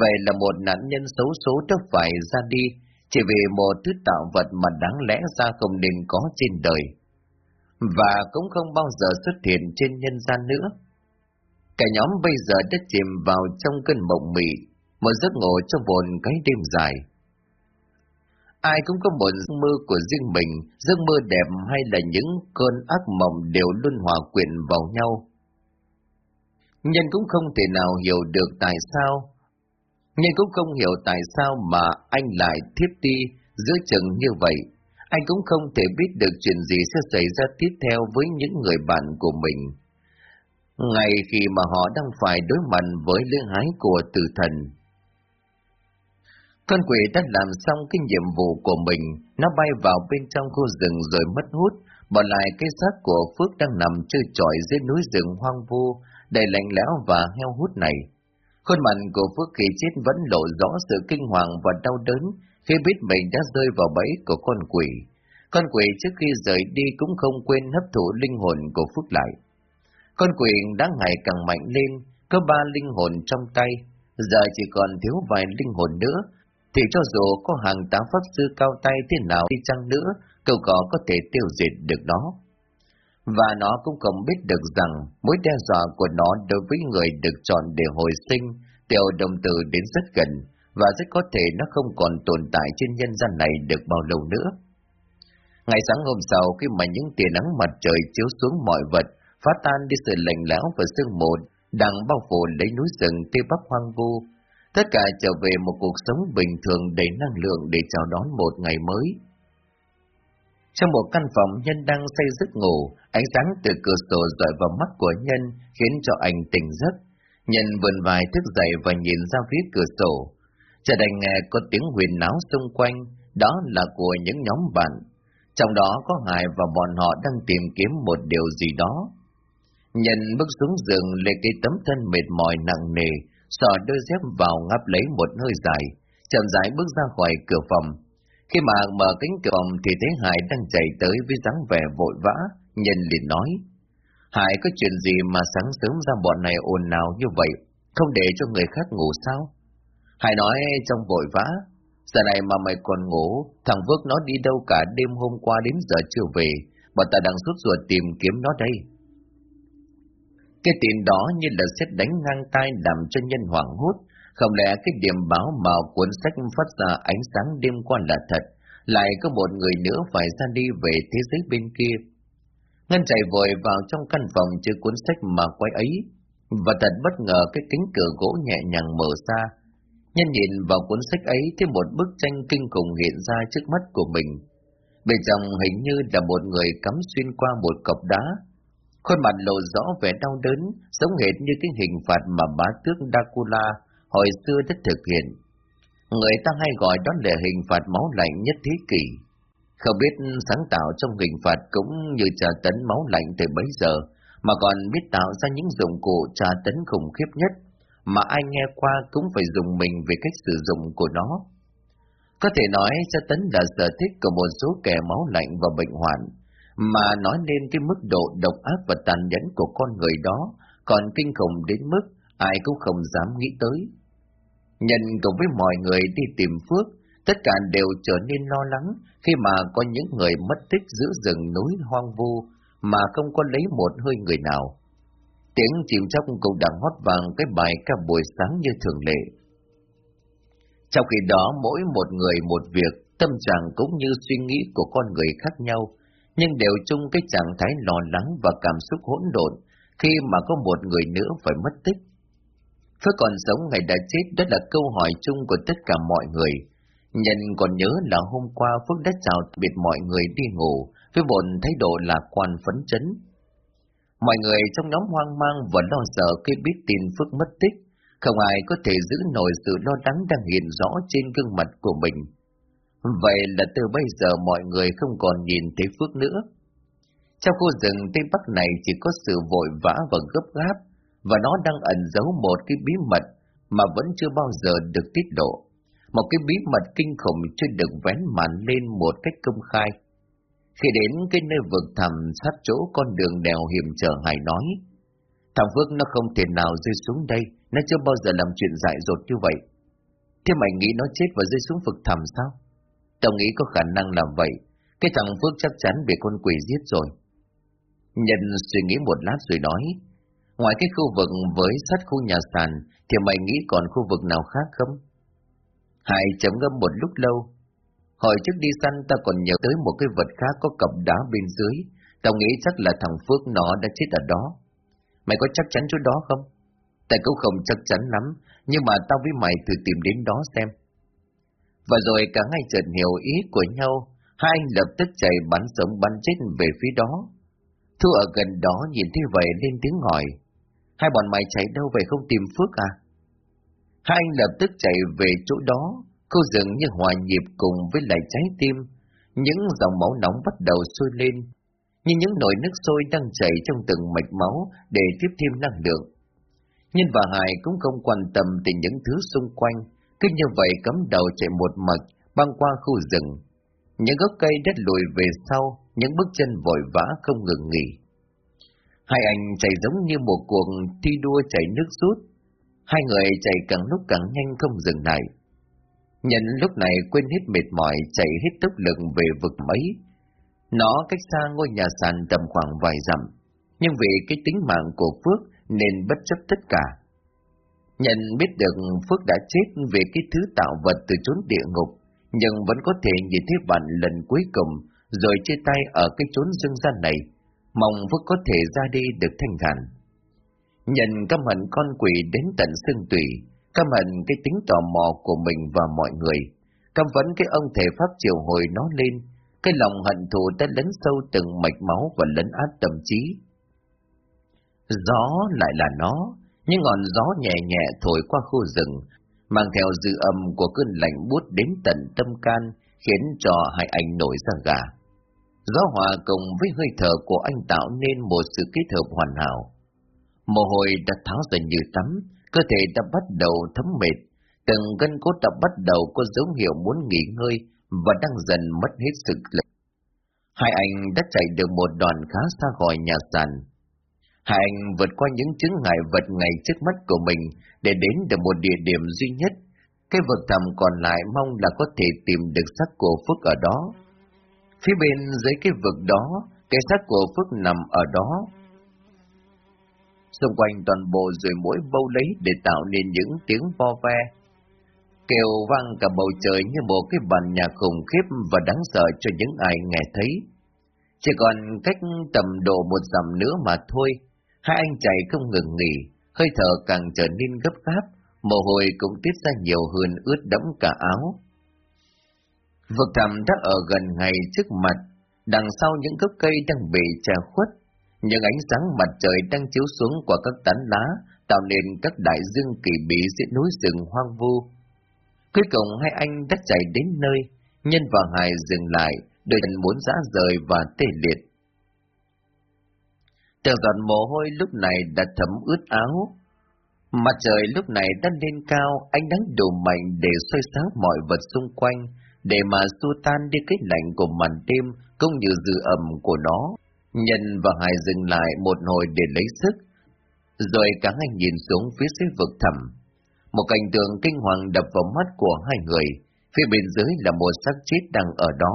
Speaker 1: vậy là một nạn nhân xấu số đã phải ra đi, chỉ vì một thứ tạo vật mà đáng lẽ ra không nên có trên đời, và cũng không bao giờ xuất hiện trên nhân gian nữa. Cả nhóm bây giờ đã chìm vào trong cơn mộng mị, một giấc ngủ trong buồn cái đêm dài. Ai cũng có một giấc mơ của riêng mình, giấc mơ đẹp hay là những cơn ác mộng đều luôn hòa quyện vào nhau. Nhân cũng không thể nào hiểu được tại sao. Nhân cũng không hiểu tại sao mà anh lại thiếp đi giữa chừng như vậy. Anh cũng không thể biết được chuyện gì sẽ xảy ra tiếp theo với những người bạn của mình. Ngày khi mà họ đang phải đối mặt với lương hái của tử thần. Con quỷ đã làm xong cái nhiệm vụ của mình, nó bay vào bên trong khu rừng rồi mất hút, bỏ lại cái xác của Phước đang nằm chơi trọi dưới núi rừng hoang vu, đầy lạnh lẽo và heo hút này. Khuôn mặt của Phước khi chết vẫn lộ rõ sự kinh hoàng và đau đớn khi biết mình đã rơi vào bẫy của con quỷ. Con quỷ trước khi rời đi cũng không quên hấp thụ linh hồn của Phước lại. Con quỷ đã ngày càng mạnh lên, có ba linh hồn trong tay, giờ chỉ còn thiếu vài linh hồn nữa, thì cho dù có hàng tá pháp sư cao tay thế nào đi chăng nữa, cậu có có thể tiêu diệt được nó. Và nó cũng không biết được rằng mối đe dọa của nó đối với người được chọn để hồi sinh, tiểu đồng tử đến rất gần, và rất có thể nó không còn tồn tại trên nhân gian này được bao lâu nữa. Ngày sáng hôm sau khi mà những tia nắng mặt trời chiếu xuống mọi vật, phá tan đi sự lạnh lẽo và sương mù đang bao phủ lấy núi rừng tây bắc hoang vu, tất cả trở về một cuộc sống bình thường đầy năng lượng để chào đón một ngày mới. Trong một căn phòng, Nhân đang say giấc ngủ, ánh sáng từ cửa sổ rọi vào mắt của Nhân khiến cho anh tỉnh giấc. Nhân vườn vài thức dậy và nhìn ra phía cửa sổ. Chợt anh nghe có tiếng huyền náo xung quanh, đó là của những nhóm bạn. Trong đó có Hải và bọn họ đang tìm kiếm một điều gì đó. Nhân bước xuống giường lấy cái tấm thân mệt mỏi nặng nề, sò đôi dép vào ngáp lấy một hơi dài, chậm rãi bước ra khỏi cửa phòng. Khi mà mở cánh cửa phòng thì thấy Hải đang chạy tới với dáng vẻ vội vã, nhân liền nói. Hải có chuyện gì mà sáng sớm ra bọn này ồn nào như vậy, không để cho người khác ngủ sao? Hải nói trong vội vã, giờ này mà mày còn ngủ, thằng Vước nó đi đâu cả đêm hôm qua đến giờ chưa về, bọn ta đang suốt ruột tìm kiếm nó đây. Cái tin đó như là xét đánh ngang tay làm cho nhân hoảng hốt, không lẽ cái điểm báo mà cuốn sách phát ra ánh sáng đêm qua là thật, lại có một người nữa phải ra đi về thế giới bên kia. Ngân chạy vội vào trong căn phòng chứa cuốn sách mà quay ấy, và thật bất ngờ cái kính cửa gỗ nhẹ nhàng mở ra. Nhân nhìn vào cuốn sách ấy thấy một bức tranh kinh khủng hiện ra trước mắt của mình. Bên trong hình như là một người cắm xuyên qua một cọc đá, Khuôn mặt lộ rõ vẻ đau đớn, giống hệt như cái hình phạt mà bá tước Dracula hồi xưa đã thực hiện. Người ta hay gọi đó là hình phạt máu lạnh nhất thế kỷ. Không biết sáng tạo trong hình phạt cũng như trà tấn máu lạnh từ bấy giờ, mà còn biết tạo ra những dụng cụ trà tấn khủng khiếp nhất, mà ai nghe qua cũng phải dùng mình về cách sử dụng của nó. Có thể nói trà tấn là sở thích của một số kẻ máu lạnh và bệnh hoạn, mà nói lên cái mức độ độc ác và tàn nhẫn của con người đó còn kinh khủng đến mức ai cũng không dám nghĩ tới. Nhân cùng với mọi người đi tìm Phước, tất cả đều trở nên lo lắng khi mà có những người mất tích giữa rừng núi hoang vu mà không có lấy một hơi người nào. Tiếng chim chóc cũng đang hót vàng cái bài ca buổi sáng như thường lệ. Trong khi đó mỗi một người một việc, tâm trạng cũng như suy nghĩ của con người khác nhau, nhưng đều chung cái trạng thái lo lắng và cảm xúc hỗn độn khi mà có một người nữa phải mất tích. Phước còn sống ngày đã chết đó là câu hỏi chung của tất cả mọi người. Nhân còn nhớ là hôm qua Phước đã chào biệt mọi người đi ngủ với một thái độ lạc quan phấn chấn. Mọi người trong nhóm hoang mang và lo sợ khi biết tin Phước mất tích, không ai có thể giữ nổi sự lo lắng đang hiện rõ trên gương mặt của mình. Vậy là từ bây giờ mọi người không còn nhìn thấy Phước nữa. Trong khu rừng Tây Bắc này chỉ có sự vội vã và gấp gáp, và nó đang ẩn giấu một cái bí mật mà vẫn chưa bao giờ được tiết lộ. Một cái bí mật kinh khủng chưa được vén màn lên một cách công khai. Khi đến cái nơi vực thẳm sát chỗ con đường đèo hiểm trở Hải nói, thằng Phước nó không thể nào rơi xuống đây, nó chưa bao giờ làm chuyện dại dột như vậy. Thế mày nghĩ nó chết và rơi xuống vực thẳm sao? Tao nghĩ có khả năng làm vậy, cái thằng Phước chắc chắn bị con quỷ giết rồi. Nhân suy nghĩ một lát rồi nói, ngoài cái khu vực với sát khu nhà sàn, thì mày nghĩ còn khu vực nào khác không? Hải chấm ngâm một lúc lâu. Hồi trước đi săn ta còn nhớ tới một cái vật khác có cặp đá bên dưới, tao nghĩ chắc là thằng Phước nó đã chết ở đó. Mày có chắc chắn chỗ đó không? Ta cũng không chắc chắn lắm, nhưng mà tao với mày thử tìm đến đó xem. Và rồi cả hai chợt hiểu ý của nhau, hai anh lập tức chạy bắn sống bắn chết về phía đó. Thu ở gần đó nhìn thấy vậy lên tiếng hỏi. Hai bọn mày chạy đâu vậy không tìm Phước à? Hai anh lập tức chạy về chỗ đó, cô dừng như hòa nhịp cùng với lại trái tim. Những dòng máu nóng bắt đầu sôi lên, như những nồi nước sôi đang chảy trong từng mạch máu để tiếp thêm năng lượng. Nhân và Hải cũng không quan tâm tới những thứ xung quanh, cứ như vậy cắm đầu chạy một mạch băng qua khu rừng. Những gốc cây đất lùi về sau, những bước chân vội vã không ngừng nghỉ. Hai anh chạy giống như một cuộc thi đua chạy nước rút. Hai người chạy càng lúc càng nhanh không dừng lại. Nhân lúc này quên hết mệt mỏi chạy hết tốc lực về vực mấy. Nó cách xa ngôi nhà sàn tầm khoảng vài dặm, nhưng vì cái tính mạng của Phước nên bất chấp tất cả. Nhận biết được Phước đã chết về cái thứ tạo vật từ chốn địa ngục, nhưng vẫn có thể nhìn thấy bạn lần cuối cùng, rồi chia tay ở cái chốn dương gian này, mong Phước có thể ra đi được thanh thản. Nhận căm hận con quỷ đến tận xương tủy, căm hận cái tính tò mò của mình và mọi người, căm vấn cái ông thể pháp triều hồi nó lên, cái lòng hận thù đã lấn sâu từng mạch máu và lấn át tâm trí. Gió lại là nó, những ngọn gió nhẹ nhẹ thổi qua khu rừng, mang theo dư âm của cơn lạnh buốt đến tận tâm can, khiến cho hai anh nổi ra gà. Gió hòa cùng với hơi thở của anh tạo nên một sự kết hợp hoàn hảo. Mồ hôi đã tháo ra như tắm, cơ thể đã bắt đầu thấm mệt, từng gân cốt đã bắt đầu có dấu hiệu muốn nghỉ ngơi và đang dần mất hết sức lực. Hai anh đã chạy được một đoạn khá xa khỏi nhà sàn. Hai anh vượt qua những chứng ngại vật ngày trước mắt của mình để đến được một địa điểm duy nhất. Cái vực thẳm còn lại mong là có thể tìm được xác của Phước ở đó. Phía bên dưới cái vực đó, cái xác của Phước nằm ở đó. Xung quanh toàn bộ rồi mỗi bâu lấy để tạo nên những tiếng vo ve. Kêu vang cả bầu trời như một cái bàn nhà khủng khiếp và đáng sợ cho những ai nghe thấy. Chỉ còn cách tầm độ một dặm nữa mà thôi, hai anh chạy không ngừng nghỉ, hơi thở càng trở nên gấp gáp, mồ hôi cũng tiết ra nhiều hơn ướt đẫm cả áo. Vực thẳm đã ở gần ngay trước mặt, đằng sau những gốc cây đang bị che khuất, những ánh sáng mặt trời đang chiếu xuống qua các tán lá, tạo nên các đại dương kỳ bí giữa núi rừng hoang vu. Cuối cùng hai anh đã chạy đến nơi, Nhân và Hải dừng lại, đôi chân muốn dã rời và tê liệt. Từng giọt mồ hôi lúc này đã thấm ướt áo. Mặt trời lúc này đã lên cao, ánh nắng đủ mạnh để soi sáng mọi vật xung quanh, để mà xua tan đi cái lạnh của màn đêm cũng như dư ẩm của nó. Nhân và Hải dừng lại một hồi để lấy sức. rồi cả hai nhìn xuống phía dưới vực thẳm. Một cảnh tượng kinh hoàng đập vào mắt của hai người, phía bên dưới là một xác chết đang ở đó.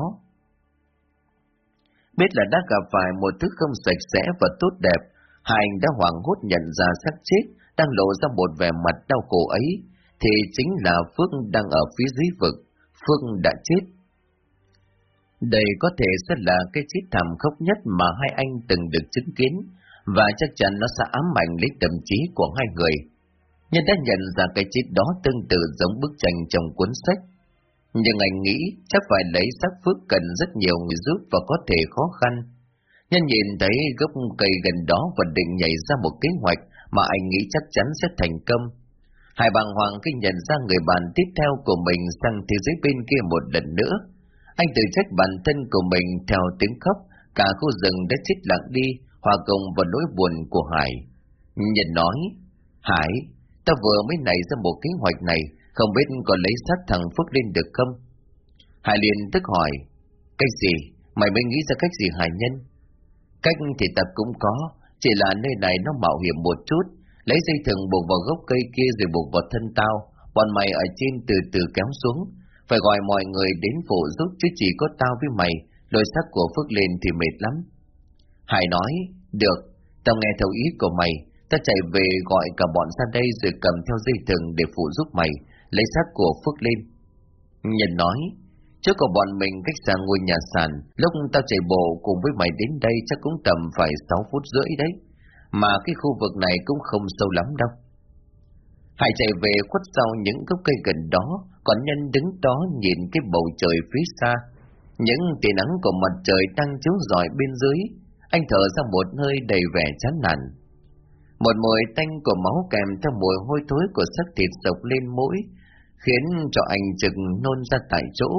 Speaker 1: Biết là đã gặp phải một thứ không sạch sẽ và tốt đẹp, hai anh đã hoảng hốt nhận ra xác chết đang lộ ra một vẻ mặt đau khổ ấy, thì chính là Phước đang ở phía dưới vực, Phước đã chết. Đây có thể sẽ là cái chết thảm khốc nhất mà hai anh từng được chứng kiến, và chắc chắn nó sẽ ám ảnh lấy tâm trí của hai người. Nhưng đã nhận ra cái chết đó tương tự giống bức tranh trong cuốn sách. Nhưng anh nghĩ chắc phải lấy sắc phước cần rất nhiều người giúp và có thể khó khăn. Nhân nhìn thấy gốc cây gần đó và định nhảy ra một kế hoạch mà anh nghĩ chắc chắn sẽ thành công. Hải bàng hoàng khi nhận ra người bạn tiếp theo của mình sang thế giới bên kia một lần nữa. Anh tự trách bản thân của mình theo tiếng khóc, cả khu rừng đã chết lặng đi, hòa cùng vào nỗi buồn của Hải. Nhân nói, Hải, ta vừa mới nảy ra một kế hoạch này, không biết có lấy xác thằng Phước lên được không? Hải liền tức hỏi, cách gì? Mày mới nghĩ ra cách gì Hải nhân? Cách thì ta cũng có, chỉ là nơi này nó mạo hiểm một chút, lấy dây thừng buộc vào gốc cây kia rồi buộc vào thân tao, bọn mày ở trên từ từ kéo xuống, phải gọi mọi người đến phụ giúp chứ chỉ có tao với mày, lôi xác của Phước lên thì mệt lắm. Hải nói, được, tao nghe theo ý của mày, ta chạy về gọi cả bọn ra đây rồi cầm theo dây thừng để phụ giúp mày, lấy xác của Phước lên. Nhân nói, trước của bọn mình cách xa ngôi nhà sàn, lúc tao chạy bộ cùng với mày đến đây chắc cũng tầm phải 6 phút rưỡi đấy, mà cái khu vực này cũng không sâu lắm đâu. Hải chạy về khuất sau những gốc cây gần đó, còn nhân đứng đó nhìn cái bầu trời phía xa. Những tia nắng của mặt trời đang chiếu rọi bên dưới, anh thở ra một hơi đầy vẻ chán nản. Một mùi tanh của máu kèm theo mùi hôi thối của xác thịt sộc lên mũi, khiến cho anh chừng nôn ra tại chỗ.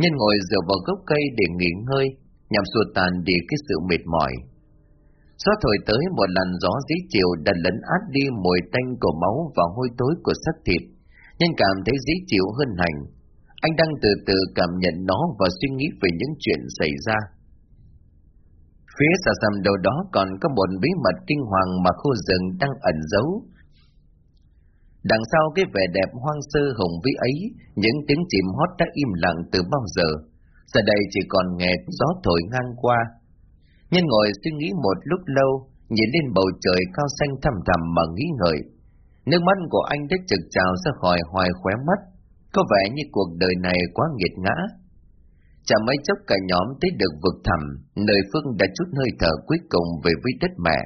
Speaker 1: Nhân ngồi dựa vào gốc cây để nghỉ ngơi, nhằm xua tan đi cái sự mệt mỏi. Gió thổi tới một làn gió dí chiều đã lấn át đi mùi tanh của máu và hôi tối của xác thịt, nhân cảm thấy dí chịu hơn hành. Anh đang từ từ cảm nhận nó và suy nghĩ về những chuyện xảy ra. Phía xa xăm đầu đó còn có một bí mật kinh hoàng mà khu rừng đang ẩn giấu. Đằng sau cái vẻ đẹp hoang sơ hùng vĩ ấy, những tiếng chìm hót đã im lặng từ bao giờ. Giờ đây chỉ còn nghe gió thổi ngang qua. Nhân ngồi suy nghĩ một lúc lâu, nhìn lên bầu trời cao xanh thầm thầm mà nghĩ ngợi. Nước mắt của anh đã trực trào ra khỏi hoài khóe mắt, có vẻ như cuộc đời này quá nghiệt ngã. Chả mấy chốc cả nhóm tới được vực thẳm, nơi Phương đã chút hơi thở cuối cùng về với đất mẹ.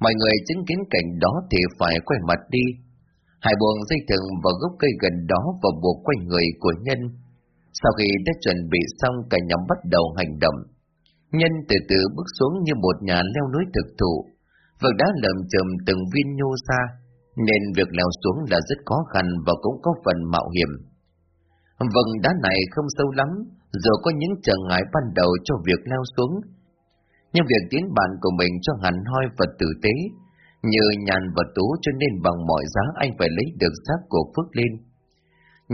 Speaker 1: Mọi người chứng kiến cảnh đó thì phải quay mặt đi. Hải buông dây thừng vào gốc cây gần đó và buộc quanh người của Nhân. Sau khi đã chuẩn bị xong cả nhóm bắt đầu hành động. Nhân từ từ bước xuống như một nhà leo núi thực thụ. Vực đá lầm chầm từng viên nhô xa, nên việc leo xuống là rất khó khăn và cũng có phần mạo hiểm. Vầng đá này không sâu lắm, dù có những trở ngại ban đầu cho việc leo xuống. Nhưng việc tiến bạn của mình cho hẳn hoi và tử tế, như nhàn và tú cho nên bằng mọi giá anh phải lấy được xác của Phước lên.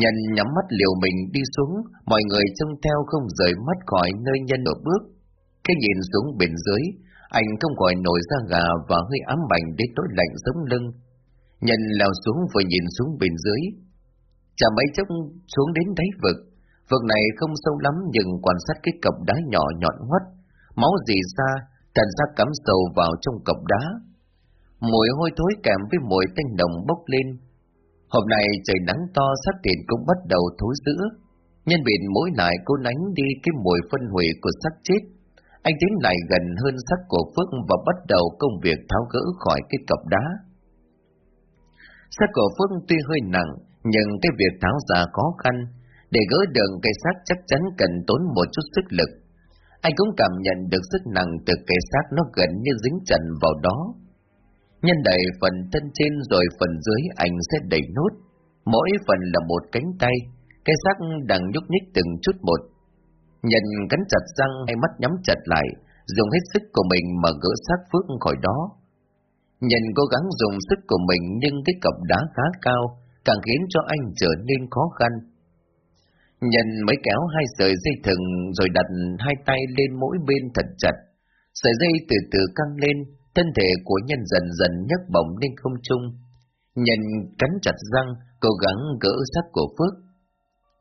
Speaker 1: Nhân nhắm mắt liều mình đi xuống, mọi người trông theo không rời mắt khỏi nơi nhân ở bước. Cái nhìn xuống bên dưới, anh không khỏi nổi da gà và hơi ám ảnh đến tối lạnh sống lưng. Nhân leo xuống vừa nhìn xuống bên dưới. Chả mấy chốc xuống đến đáy vực, Vực này không sâu lắm nhưng quan sát cái cọc đá nhỏ nhọn hoắt, máu dì ra, tràn ra cắm sầu vào trong cọc đá. Mùi hôi thối kèm với mùi tanh đồng bốc lên. Hôm nay trời nắng to sát tiền cũng bắt đầu thối dữ. Nhân biển mỗi lại cố nánh đi cái mùi phân hủy của xác chết. Anh tiến lại gần hơn xác của Phước và bắt đầu công việc tháo gỡ khỏi cái cọc đá. Xác của Phước tuy hơi nặng, nhưng cái việc tháo ra khó khăn, để gỡ đường cây xác chắc chắn cần tốn một chút sức lực. Anh cũng cảm nhận được sức nặng từ cây xác nó gần như dính chặt vào đó. Nhân đẩy phần thân trên rồi phần dưới anh sẽ đẩy nốt. Mỗi phần là một cánh tay, cái xác đang nhúc nhích từng chút một. Nhân cắn chặt răng hay mắt nhắm chặt lại, dùng hết sức của mình mà gỡ xác phước khỏi đó. Nhân cố gắng dùng sức của mình nhưng cái cọc đá khá cao, càng khiến cho anh trở nên khó khăn. Nhân mới kéo hai sợi dây thừng rồi đặt hai tay lên mỗi bên thật chặt. Sợi dây từ từ căng lên, thân thể của nhân dần dần nhấc bổng lên không trung. Nhân cắn chặt răng, cố gắng gỡ xác của Phước.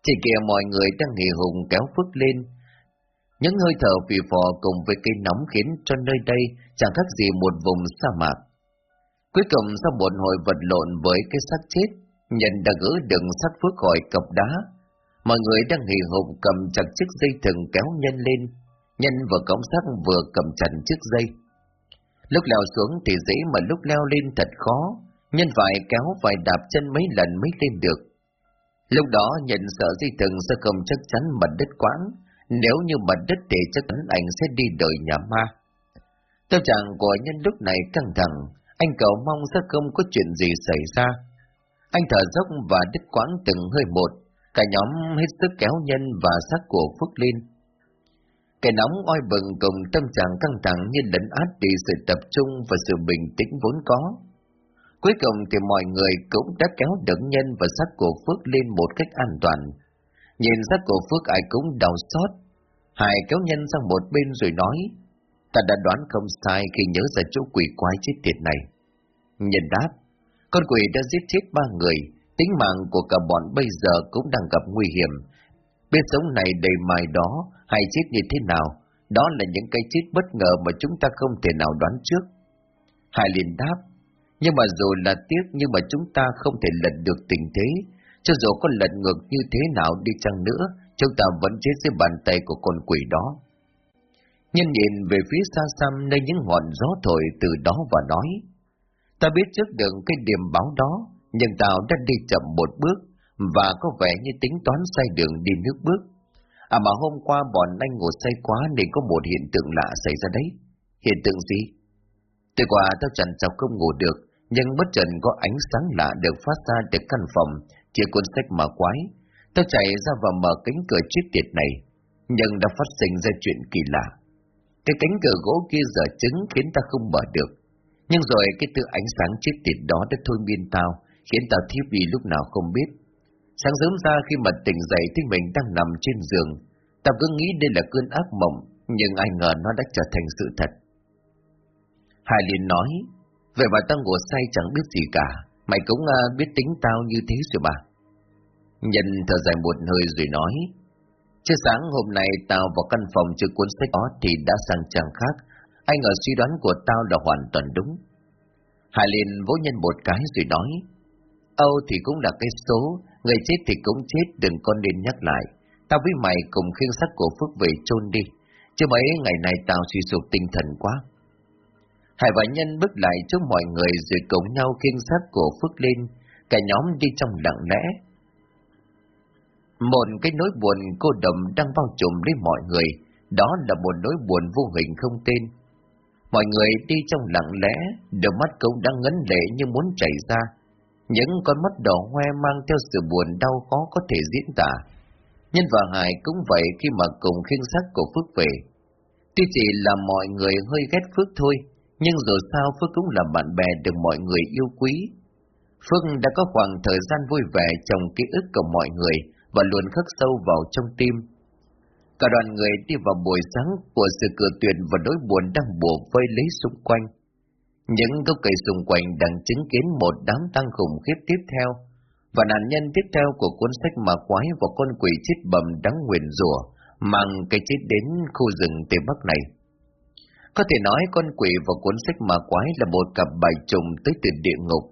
Speaker 1: Chỉ kìa mọi người đang hì hùng kéo Phước lên. Những hơi thở phì phò cùng với cây nóng khiến cho nơi đây chẳng khác gì một vùng sa mạc. Cuối cùng sau một hồi vật lộn với cái xác chết, Nhân đã gỡ đựng xác Phước khỏi cọc đá. Mọi người đang hì hùng cầm chặt chiếc dây thừng kéo Nhân lên. Nhân vừa cống xác vừa cầm chặt chiếc dây. Lúc leo xuống thì dễ mà lúc leo lên thật khó, nhân vải kéo phải đạp chân mấy lần mới lên được. Lúc đó nhận sợ dây thừng sẽ không chắc chắn mặt đất quãng, nếu như mặt đất thì chắc chắn anh sẽ đi đời nhà ma. Tâm trạng của nhân lúc này căng thẳng, anh cầu mong sẽ không có chuyện gì xảy ra. Anh thở dốc và đứt quãng từng hơi một, cả nhóm hết sức kéo nhân và xác của Phước lên. Cái nóng oi bừng cùng tâm trạng căng thẳng như lấn át đi sự tập trung và sự bình tĩnh vốn có. Cuối cùng thì mọi người cũng đã kéo đấng nhân và xác của Phước lên một cách an toàn. Nhìn xác của Phước ai cũng đau xót. Hải kéo nhân sang một bên rồi nói, ta đã đoán không sai khi nhớ ra chỗ quỷ quái chết tiệt này. Nhân đáp, con quỷ đã giết chết ba người, tính mạng của cả bọn bây giờ cũng đang gặp nguy hiểm. Biết sống này đầy mài đó, hay chết như thế nào, đó là những cái chết bất ngờ mà chúng ta không thể nào đoán trước. Hải liền đáp, nhưng mà dù là tiếc nhưng mà chúng ta không thể lật được tình thế, cho dù có lật ngược như thế nào đi chăng nữa, chúng ta vẫn chết dưới bàn tay của con quỷ đó. Nhân nhìn về phía xa xăm nơi những ngọn gió thổi từ đó và nói, ta biết trước được cái điểm báo đó, nhưng tao đã đi chậm một bước, và có vẻ như tính toán sai đường đi nước bước. À mà hôm qua bọn anh ngủ say quá nên có một hiện tượng lạ xảy ra đấy. Hiện tượng gì? Từ qua tao chẳng chọc không ngủ được, nhưng bất chợt có ánh sáng lạ được phát ra từ căn phòng, chứa cuốn sách mở quái. Tao chạy ra và mở cánh cửa chiếc tiệt này, nhưng đã phát sinh ra chuyện kỳ lạ. Cái cánh cửa gỗ kia dở trứng khiến ta không mở được. Nhưng rồi cái tự ánh sáng chết tiệt đó đã thôi miên tao, khiến tao thiếp đi lúc nào không biết. Sáng sớm ra khi mà tỉnh dậy thì mình đang nằm trên giường. Tao cứ nghĩ đây là cơn ác mộng, nhưng ai ngờ nó đã trở thành sự thật. Hải liền nói, vậy mà tao ngủ say chẳng biết gì cả, mày cũng uh, biết tính tao như thế rồi mà. Nhân thở dài một hơi rồi nói, Trước sáng hôm nay tao vào căn phòng chưa cuốn sách đó thì đã sang trang khác, anh ở suy đoán của tao là hoàn toàn đúng. Hải liền vỗ nhân một cái rồi nói, Âu thì cũng là cái số, người chết thì cũng chết đừng con nên nhắc lại. Tao với mày cùng khiêng xác của Phước về chôn đi, chứ mấy ngày này tao suy sụp tinh thần quá. Hải và Nhân bước lại trước mọi người rồi cùng nhau khiêng xác của Phước lên, cả nhóm đi trong lặng lẽ. Một cái nỗi buồn cô đầm đang bao trùm lấy mọi người, đó là một nỗi buồn vô hình không tên. Mọi người đi trong lặng lẽ, đôi mắt cũng đang ngấn lệ như muốn chảy ra, những con mắt đỏ hoe mang theo sự buồn đau khó có thể diễn tả. Nhân và Hải cũng vậy khi mà cùng khiêng xác của Phước về. Tuy chỉ là mọi người hơi ghét Phước thôi, nhưng dù sao Phước cũng là bạn bè được mọi người yêu quý. Phước đã có khoảng thời gian vui vẻ trong ký ức của mọi người và luôn khắc sâu vào trong tim. Cả đoàn người đi vào buổi sáng của sự cửa tuyển và nỗi buồn đang bùa vây lấy xung quanh. Những gốc cây xung quanh đang chứng kiến một đám tăng khủng khiếp tiếp theo, và nạn nhân tiếp theo của cuốn sách mà quái và con quỷ chết bầm đáng nguyền rủa mang cái chết đến khu rừng Tây Bắc này. Có thể nói con quỷ và cuốn sách mà quái là một cặp bài trùng tới từ địa ngục,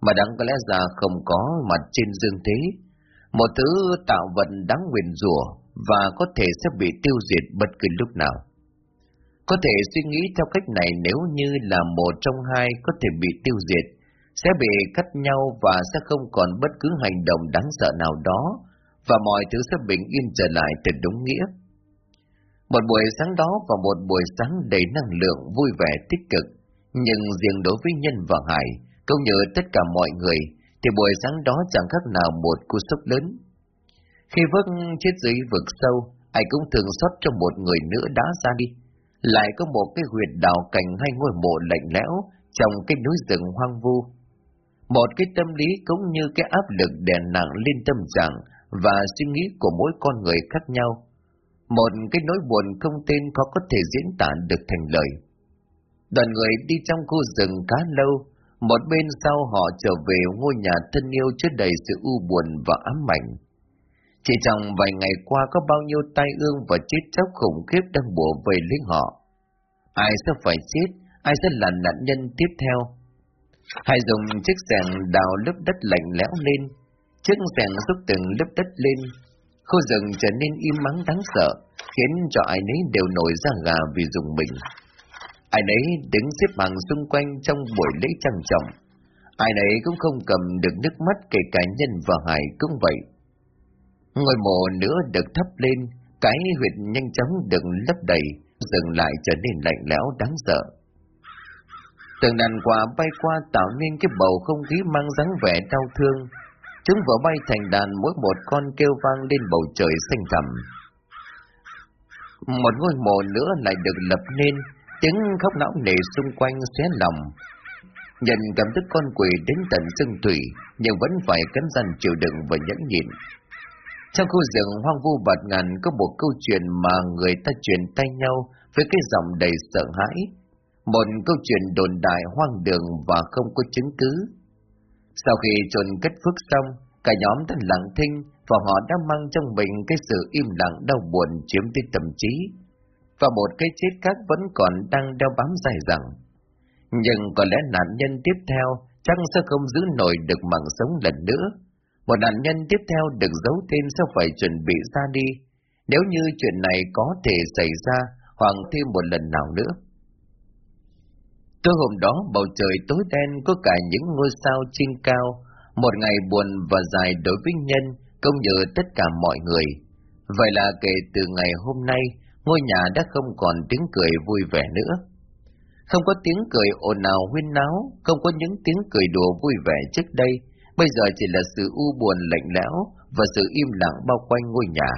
Speaker 1: mà đáng có lẽ ra không có mặt trên dương thế. Một thứ tạo vận đáng nguyền rủa và có thể sẽ bị tiêu diệt bất cứ lúc nào. Có thể suy nghĩ theo cách này nếu như là một trong hai có thể bị tiêu diệt, sẽ bị cắt nhau và sẽ không còn bất cứ hành động đáng sợ nào đó, và mọi thứ sẽ bình yên trở lại từ đúng nghĩa. Một buổi sáng đó và một buổi sáng đầy năng lượng vui vẻ tích cực, nhưng riêng đối với Nhân và Hải, cũng như tất cả mọi người, thì buổi sáng đó chẳng khác nào một cú sốc lớn. Khi vớt chết dưới vực sâu, ai cũng thường xót cho một người nữa đã ra đi lại có một cái huyệt đào cành hay ngôi mộ lạnh lẽo trong cái núi rừng hoang vu. Một cái tâm lý cũng như cái áp lực đè nặng lên tâm trạng và suy nghĩ của mỗi con người khác nhau. Một cái nỗi buồn không tên khó có thể diễn tả được thành lời. Đoàn người đi trong khu rừng khá lâu, một bên sau họ trở về ngôi nhà thân yêu chứa đầy sự u buồn và ám ảnh. Chỉ trong vài ngày qua có bao nhiêu tai ương và chết chóc khủng khiếp đang bùa về lấy họ. Ai sẽ phải chết, ai sẽ là nạn nhân tiếp theo. Hãy dùng chiếc xẻng đào lớp đất lạnh lẽo lên, chiếc xẻng giúp từng lớp đất lên. Khu rừng trở nên im mắng đáng sợ, khiến cho ai nấy đều nổi ra gà vì dùng mình. Ai nấy đứng xếp hàng xung quanh trong buổi lễ trang trọng. Ai nấy cũng không cầm được nước mắt kể cả nhân và hải cũng vậy. Ngôi mộ nữa được thắp lên, cái huyệt nhanh chóng được lấp đầy, dừng lại trở nên lạnh lẽo đáng sợ. Từng đàn quả bay qua tạo nên cái bầu không khí mang dáng vẻ đau thương. Chúng vừa bay thành đàn mỗi một con kêu vang lên bầu trời xanh thẳm. Một ngôi mộ nữa lại được lập nên, tiếng khóc não nề xung quanh xé lòng. Nhận cảm thức con quỷ đến tận xương thủy, nhưng vẫn phải cắn răng chịu đựng và nhẫn nhịn. Trong khu rừng hoang vu bạt ngàn có một câu chuyện mà người ta truyền tay nhau với cái giọng đầy sợ hãi. Một câu chuyện đồn đại hoang đường và không có chứng cứ. Sau khi trồn kết phước xong, cả nhóm đã lặng thinh và họ đã mang trong mình cái sự im lặng đau buồn chiếm tới tâm trí. Và một cái chết khác vẫn còn đang đeo bám dài dẳng. Nhưng có lẽ nạn nhân tiếp theo chắc sẽ không giữ nổi được mạng sống lần nữa. Một nạn nhân tiếp theo được giấu tên sẽ phải chuẩn bị ra đi, nếu như chuyện này có thể xảy ra hoặc thêm một lần nào nữa. Tối hôm đó bầu trời tối đen có cả những ngôi sao trên cao, một ngày buồn và dài đối với nhân, công nhờ tất cả mọi người. Vậy là kể từ ngày hôm nay, ngôi nhà đã không còn tiếng cười vui vẻ nữa. Không có tiếng cười ồn ào huyên náo, không có những tiếng cười đùa vui vẻ trước đây, bây giờ chỉ là sự u buồn lạnh lẽo và sự im lặng bao quanh ngôi nhà.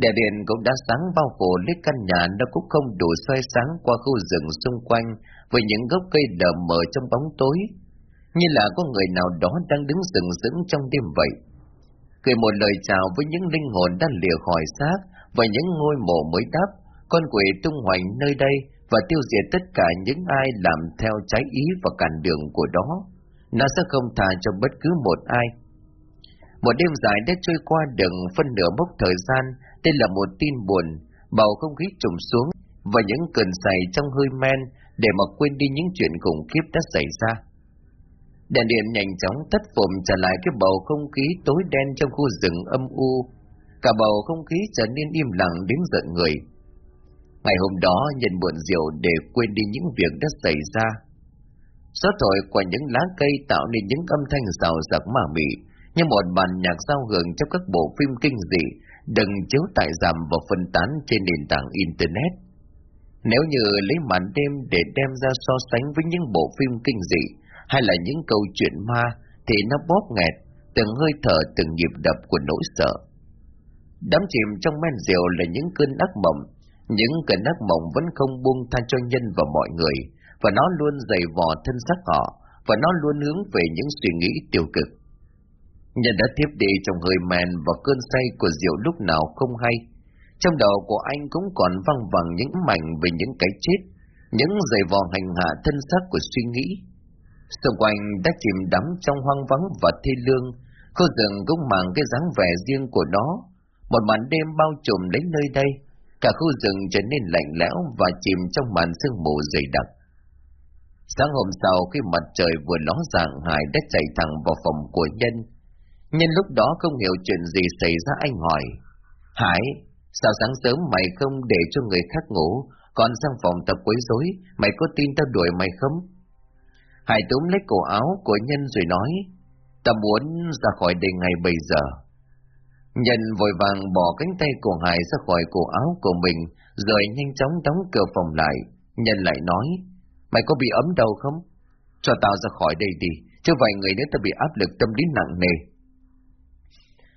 Speaker 1: Đèn điện cũng đã sáng bao phủ lấy căn nhà nó cũng không đủ soi sáng qua khu rừng xung quanh với những gốc cây đờ mờ trong bóng tối, như là có người nào đó đang đứng sừng sững trong đêm vậy. Cười một lời chào với những linh hồn đang lìa khỏi xác và những ngôi mộ mới đắp, con quỷ tung hoành nơi đây và tiêu diệt tất cả những ai làm theo trái ý và cản đường của đó. Nó sẽ không tha cho bất cứ một ai. Một đêm dài đã trôi qua đường phân nửa mốc thời gian, đây là một tin buồn, bầu không khí trùng xuống và những cơn say trong hơi men để mà quên đi những chuyện khủng khiếp đã xảy ra. Đèn điện nhanh chóng tắt phụm trở lại cái bầu không khí tối đen trong khu rừng âm u. Cả bầu không khí trở nên im lặng đến giận người. Ngày hôm đó nhận buồn rượu để quên đi những việc đã xảy ra. Gió thổi qua những lá cây tạo nên những âm thanh rào rạc mà mị, như một bản nhạc giao hưởng trong các bộ phim kinh dị, đừng chiếu tại giảm và phân tán trên nền tảng Internet. Nếu như lấy màn đêm để đem ra so sánh với những bộ phim kinh dị hay là những câu chuyện ma thì nó bóp nghẹt từng hơi thở từng nhịp đập của nỗi sợ. Đắm chìm trong men rượu là những cơn ác mộng, những cơn ác mộng vẫn không buông tha cho nhân và mọi người, và nó luôn dày vò thân xác họ, và nó luôn hướng về những suy nghĩ tiêu cực. Nhân đã tiếp đi trong hơi men và cơn say của rượu lúc nào không hay, trong đầu của anh cũng còn văng vẳng những mảnh về những cái chết, những giày vò hành hạ thân xác của suy nghĩ. Xung quanh đã chìm đắm trong hoang vắng và thê lương, khu rừng cũng mang cái dáng vẻ riêng của nó. Một màn đêm bao trùm lấy nơi đây, cả khu rừng trở nên lạnh lẽo và chìm trong màn sương mù dày đặc. Sáng hôm sau khi mặt trời vừa ló dạng Hải đã chạy thẳng vào phòng của Nhân. Nhân lúc đó không hiểu chuyện gì xảy ra anh hỏi. Hải, Sao sáng sớm mày không để cho người khác ngủ, còn sang phòng tập quấy rối, mày có tin tao đuổi mày không? Hải túm lấy cổ áo của Nhân rồi nói, ta muốn ra khỏi đây ngay bây giờ. Nhân vội vàng bỏ cánh tay của Hải ra khỏi cổ áo của mình, rồi nhanh chóng đóng cửa phòng lại. Nhân lại nói, mày có bị ấm đầu không? Cho tao ra khỏi đây đi, chứ vài người nữa tao bị áp lực tâm lý nặng nề.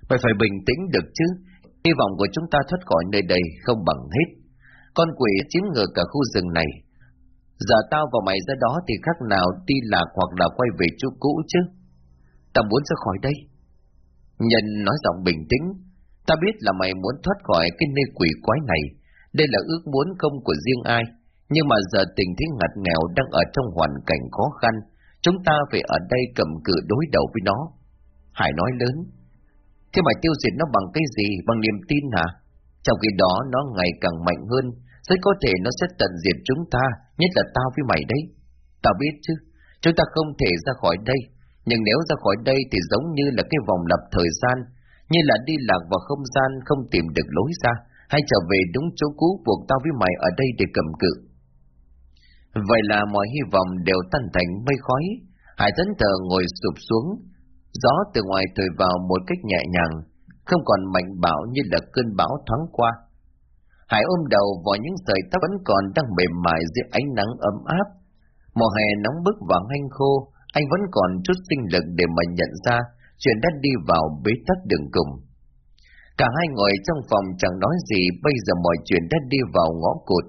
Speaker 1: Mày phải bình tĩnh được chứ, Hy vọng của chúng ta thoát khỏi nơi đây không bằng hết. Con quỷ chiếm ngừa cả khu rừng này. Giờ tao và mày ra đó thì khác nào đi lạc hoặc là quay về chỗ cũ chứ. Tao muốn ra khỏi đây. Nhân nói giọng bình tĩnh. Ta biết là mày muốn thoát khỏi cái nơi quỷ quái này. Đây là ước muốn không của riêng ai. Nhưng mà giờ tình thế ngặt nghèo đang ở trong hoàn cảnh khó khăn, chúng ta phải ở đây cầm cự đối đầu với nó. Hải nói lớn, thế mà tiêu diệt nó bằng cái gì, bằng niềm tin hả? Trong khi đó nó ngày càng mạnh hơn, rất có thể nó sẽ tận diệt chúng ta, nhất là tao với mày đấy. Tao biết chứ, chúng ta không thể ra khỏi đây, nhưng nếu ra khỏi đây thì giống như là cái vòng lặp thời gian, như là đi lạc vào không gian không tìm được lối ra, hay trở về đúng chỗ cũ buộc tao với mày ở đây để cầm cự. Vậy là mọi hy vọng đều tan thành mây khói, Hải thấn thờ ngồi sụp xuống, gió từ ngoài thổi vào một cách nhẹ nhàng, không còn mạnh bão như là cơn bão thoáng qua. Hải ôm đầu vào những sợi tóc vẫn còn đang mềm mại dưới ánh nắng ấm áp. Mùa hè nóng bức và hanh khô, anh vẫn còn chút sinh lực để mà nhận ra chuyện đã đi vào bế tắc đường cùng. Cả hai ngồi trong phòng chẳng nói gì, bây giờ mọi chuyện đã đi vào ngõ cụt.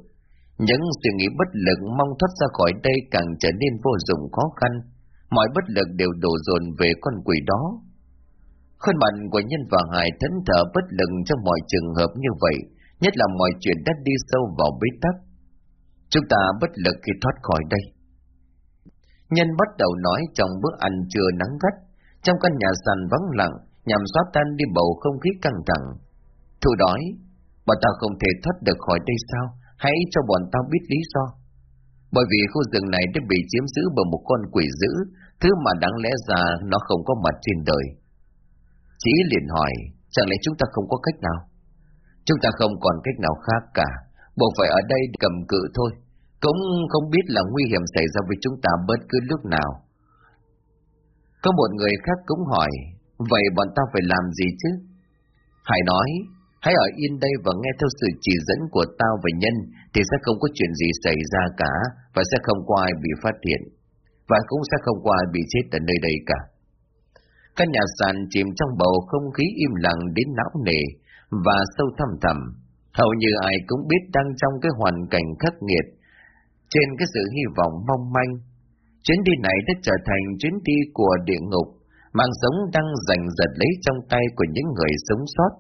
Speaker 1: Những suy nghĩ bất lực mong thoát ra khỏi đây càng trở nên vô dụng khó khăn. Mọi bất lực đều đổ dồn về con quỷ đó. Khuôn mặt của nhân và hài thẫn thở bất lực trong mọi trường hợp như vậy, nhất là mọi chuyện đã đi sâu vào bế tắc. Chúng ta bất lực khi thoát khỏi đây. Nhân bắt đầu nói trong bữa ăn trưa nắng gắt, trong căn nhà sàn vắng lặng, nhằm xóa tan đi bầu không khí căng thẳng. Thu đói, bọn ta không thể thoát được khỏi đây sao? Hãy cho bọn tao biết lý do. Bởi vì khu rừng này đã bị chiếm giữ bởi một con quỷ dữ, thứ mà đáng lẽ ra nó không có mặt trên đời. Chỉ liền hỏi, chẳng lẽ chúng ta không có cách nào? Chúng ta không còn cách nào khác cả, buộc phải ở đây cầm cự thôi. Cũng không biết là nguy hiểm xảy ra với chúng ta bất cứ lúc nào. Có một người khác cũng hỏi, vậy bọn ta phải làm gì chứ? Hải nói, hãy ở yên đây và nghe theo sự chỉ dẫn của tao và nhân thì sẽ không có chuyện gì xảy ra cả và sẽ không có ai bị phát hiện. Và cũng sẽ không có ai bị chết ở nơi đây cả. Căn nhà sàn chìm trong bầu không khí im lặng đến não nề và sâu thăm thẳm. Hầu như ai cũng biết đang trong cái hoàn cảnh khắc nghiệt, trên cái sự hy vọng mong manh. Chuyến đi này đã trở thành chuyến đi của địa ngục, mạng sống đang giành giật lấy trong tay của những người sống sót,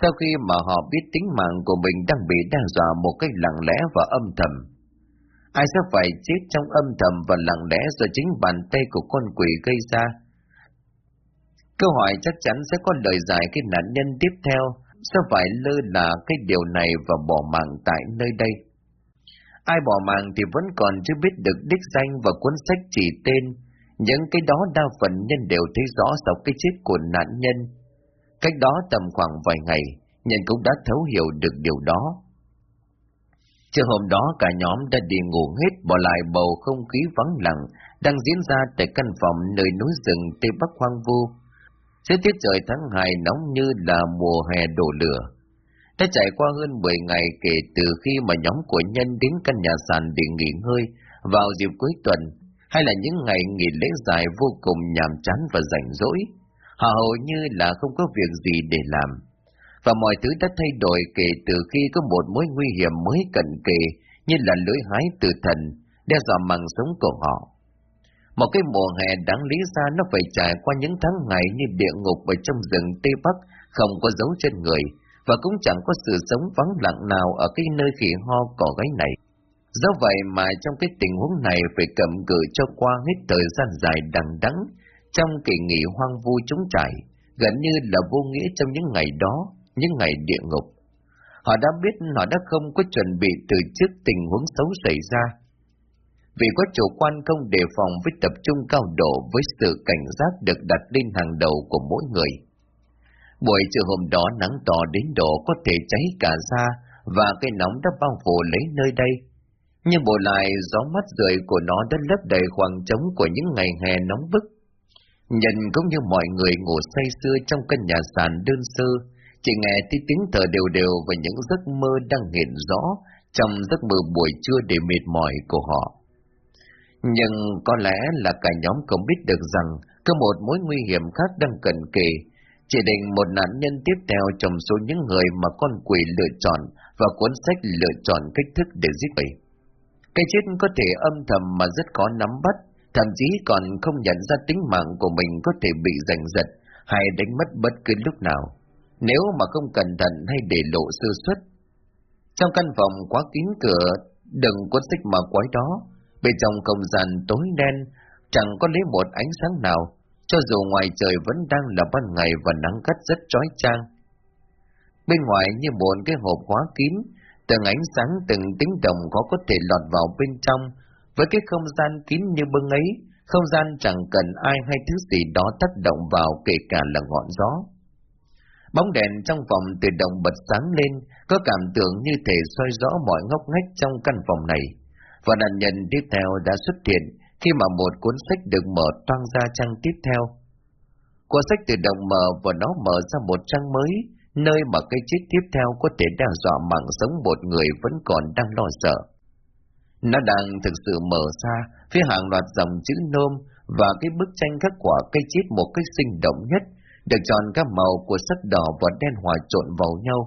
Speaker 1: sau khi mà họ biết tính mạng của mình đang bị đe dọa một cách lặng lẽ và âm thầm. Ai sẽ phải chết trong âm thầm và lặng lẽ do chính bàn tay của con quỷ gây ra? Câu hỏi chắc chắn sẽ có lời giải cái nạn nhân tiếp theo, sẽ phải lơ là cái điều này và bỏ mạng tại nơi đây. Ai bỏ mạng thì vẫn còn chưa biết được đích danh và cuốn sách chỉ tên, những cái đó đa phần nhân đều thấy rõ sau cái chết của nạn nhân. Cách đó tầm khoảng vài ngày, nhân cũng đã thấu hiểu được điều đó. Trưa hôm đó cả nhóm đã đi ngủ hết bỏ lại bầu không khí vắng lặng đang diễn ra tại căn phòng nơi núi rừng Tây Bắc hoang vu. Dưới tiết trời tháng 2 nóng như là mùa hè đổ lửa. Đã trải qua hơn 10 ngày kể từ khi mà nhóm của nhân đến căn nhà sàn để nghỉ ngơi vào dịp cuối tuần, hay là những ngày nghỉ lễ dài vô cùng nhàm chán và rảnh rỗi. Họ hầu như là không có việc gì để làm. Và mọi thứ đã thay đổi kể từ khi có một mối nguy hiểm mới cận kề như là lưỡi hái từ thần, đe dọa mạng sống của họ. Một cái mùa hè đáng lý ra nó phải trải qua những tháng ngày như địa ngục ở trong rừng Tây Bắc không có dấu chân người, và cũng chẳng có sự sống vắng lặng nào ở cái nơi khỉ ho cỏ gáy này. Do vậy mà trong cái tình huống này phải cầm cự cho qua hết thời gian dài đằng đắng trong kỳ nghỉ hoang vu chúng trải, gần như là vô nghĩa trong những ngày đó, những ngày địa ngục. Họ đã biết họ đã không có chuẩn bị từ trước tình huống xấu xảy ra. Vì có chủ quan không đề phòng với tập trung cao độ với sự cảnh giác được đặt lên hàng đầu của mỗi người. Buổi trưa hôm đó nắng to đến độ có thể cháy cả da và cái nóng đã bao phủ lấy nơi đây. Nhưng bộ lại gió mắt rượi của nó đã lấp đầy khoảng trống của những ngày hè nóng bức. Nhân cũng như mọi người ngủ say sưa trong căn nhà sàn đơn sơ, chỉ nghe tiếng thở đều đều và những giấc mơ đang hiện rõ trong giấc mơ buổi trưa để mệt mỏi của họ. Nhưng có lẽ là cả nhóm không biết được rằng có một mối nguy hiểm khác đang cận kề, chỉ định một nạn nhân tiếp theo trong số những người mà con quỷ lựa chọn và cuốn sách lựa chọn cách thức để giết quỷ. Cái chết có thể âm thầm mà rất khó nắm bắt, thậm chí còn không nhận ra tính mạng của mình có thể bị giành giật hay đánh mất bất cứ lúc nào, nếu mà không cẩn thận hay để lộ sơ suất. Trong căn phòng quá kín cửa, đừng cuốn xích mà quái đó, bên trong không gian tối đen, chẳng có lấy một ánh sáng nào, cho dù ngoài trời vẫn đang là ban ngày và nắng gắt rất chói chang. Bên ngoài như một cái hộp khóa kín, từng ánh sáng từng tiếng đồng có có thể lọt vào bên trong, với cái không gian kín như bưng ấy, không gian chẳng cần ai hay thứ gì đó tác động vào kể cả là ngọn gió. Bóng đèn trong phòng tự động bật sáng lên, có cảm tưởng như thể soi rõ mọi ngóc ngách trong căn phòng này. Và nạn nhân tiếp theo đã xuất hiện khi mà một cuốn sách được mở toang ra trang tiếp theo. Cuốn sách tự động mở và nó mở ra một trang mới, nơi mà cái chết tiếp theo có thể đe dọa mạng sống một người vẫn còn đang lo sợ. Nó đang thực sự mở ra phía hàng loạt dòng chữ nôm và cái bức tranh khắc quả cây chít một cách sinh động nhất, được chọn các màu của sắc đỏ và đen hòa trộn vào nhau.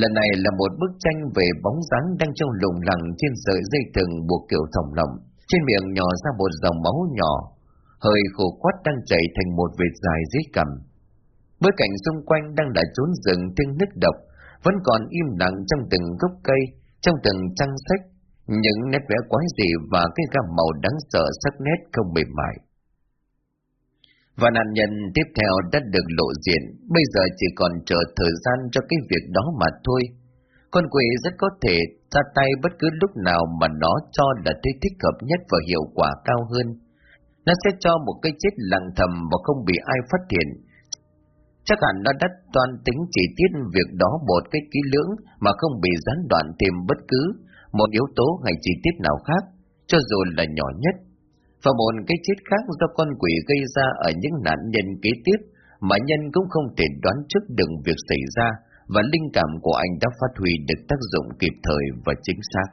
Speaker 1: Lần này là một bức tranh về bóng dáng đang trong lùng lẳng trên sợi dây thừng buộc kiểu thòng lọng, trên miệng nhỏ ra một dòng máu nhỏ, hơi khổ quát đang chảy thành một vệt dài dưới cằm. Bối cảnh xung quanh đang là trốn rừng tiếng nứt độc, vẫn còn im lặng trong từng gốc cây, trong từng trang sách, những nét vẽ quái dị và cái gam màu đáng sợ sắc nét không mềm mại. Và nạn nhân tiếp theo đã được lộ diện, bây giờ chỉ còn chờ thời gian cho cái việc đó mà thôi. Con quỷ rất có thể ra tay bất cứ lúc nào mà nó cho là thấy thích hợp nhất và hiệu quả cao hơn. Nó sẽ cho một cái chết lặng thầm mà không bị ai phát hiện. Chắc hẳn nó đã toàn tính chỉ tiết việc đó một cái kỹ lưỡng mà không bị gián đoạn thêm bất cứ một yếu tố hay chi tiết nào khác, cho dù là nhỏ nhất. Và một cái chết khác do con quỷ gây ra ở những nạn nhân kế tiếp mà nhân cũng không thể đoán trước được việc xảy ra và linh cảm của anh đã phát huy được tác dụng kịp thời và chính xác.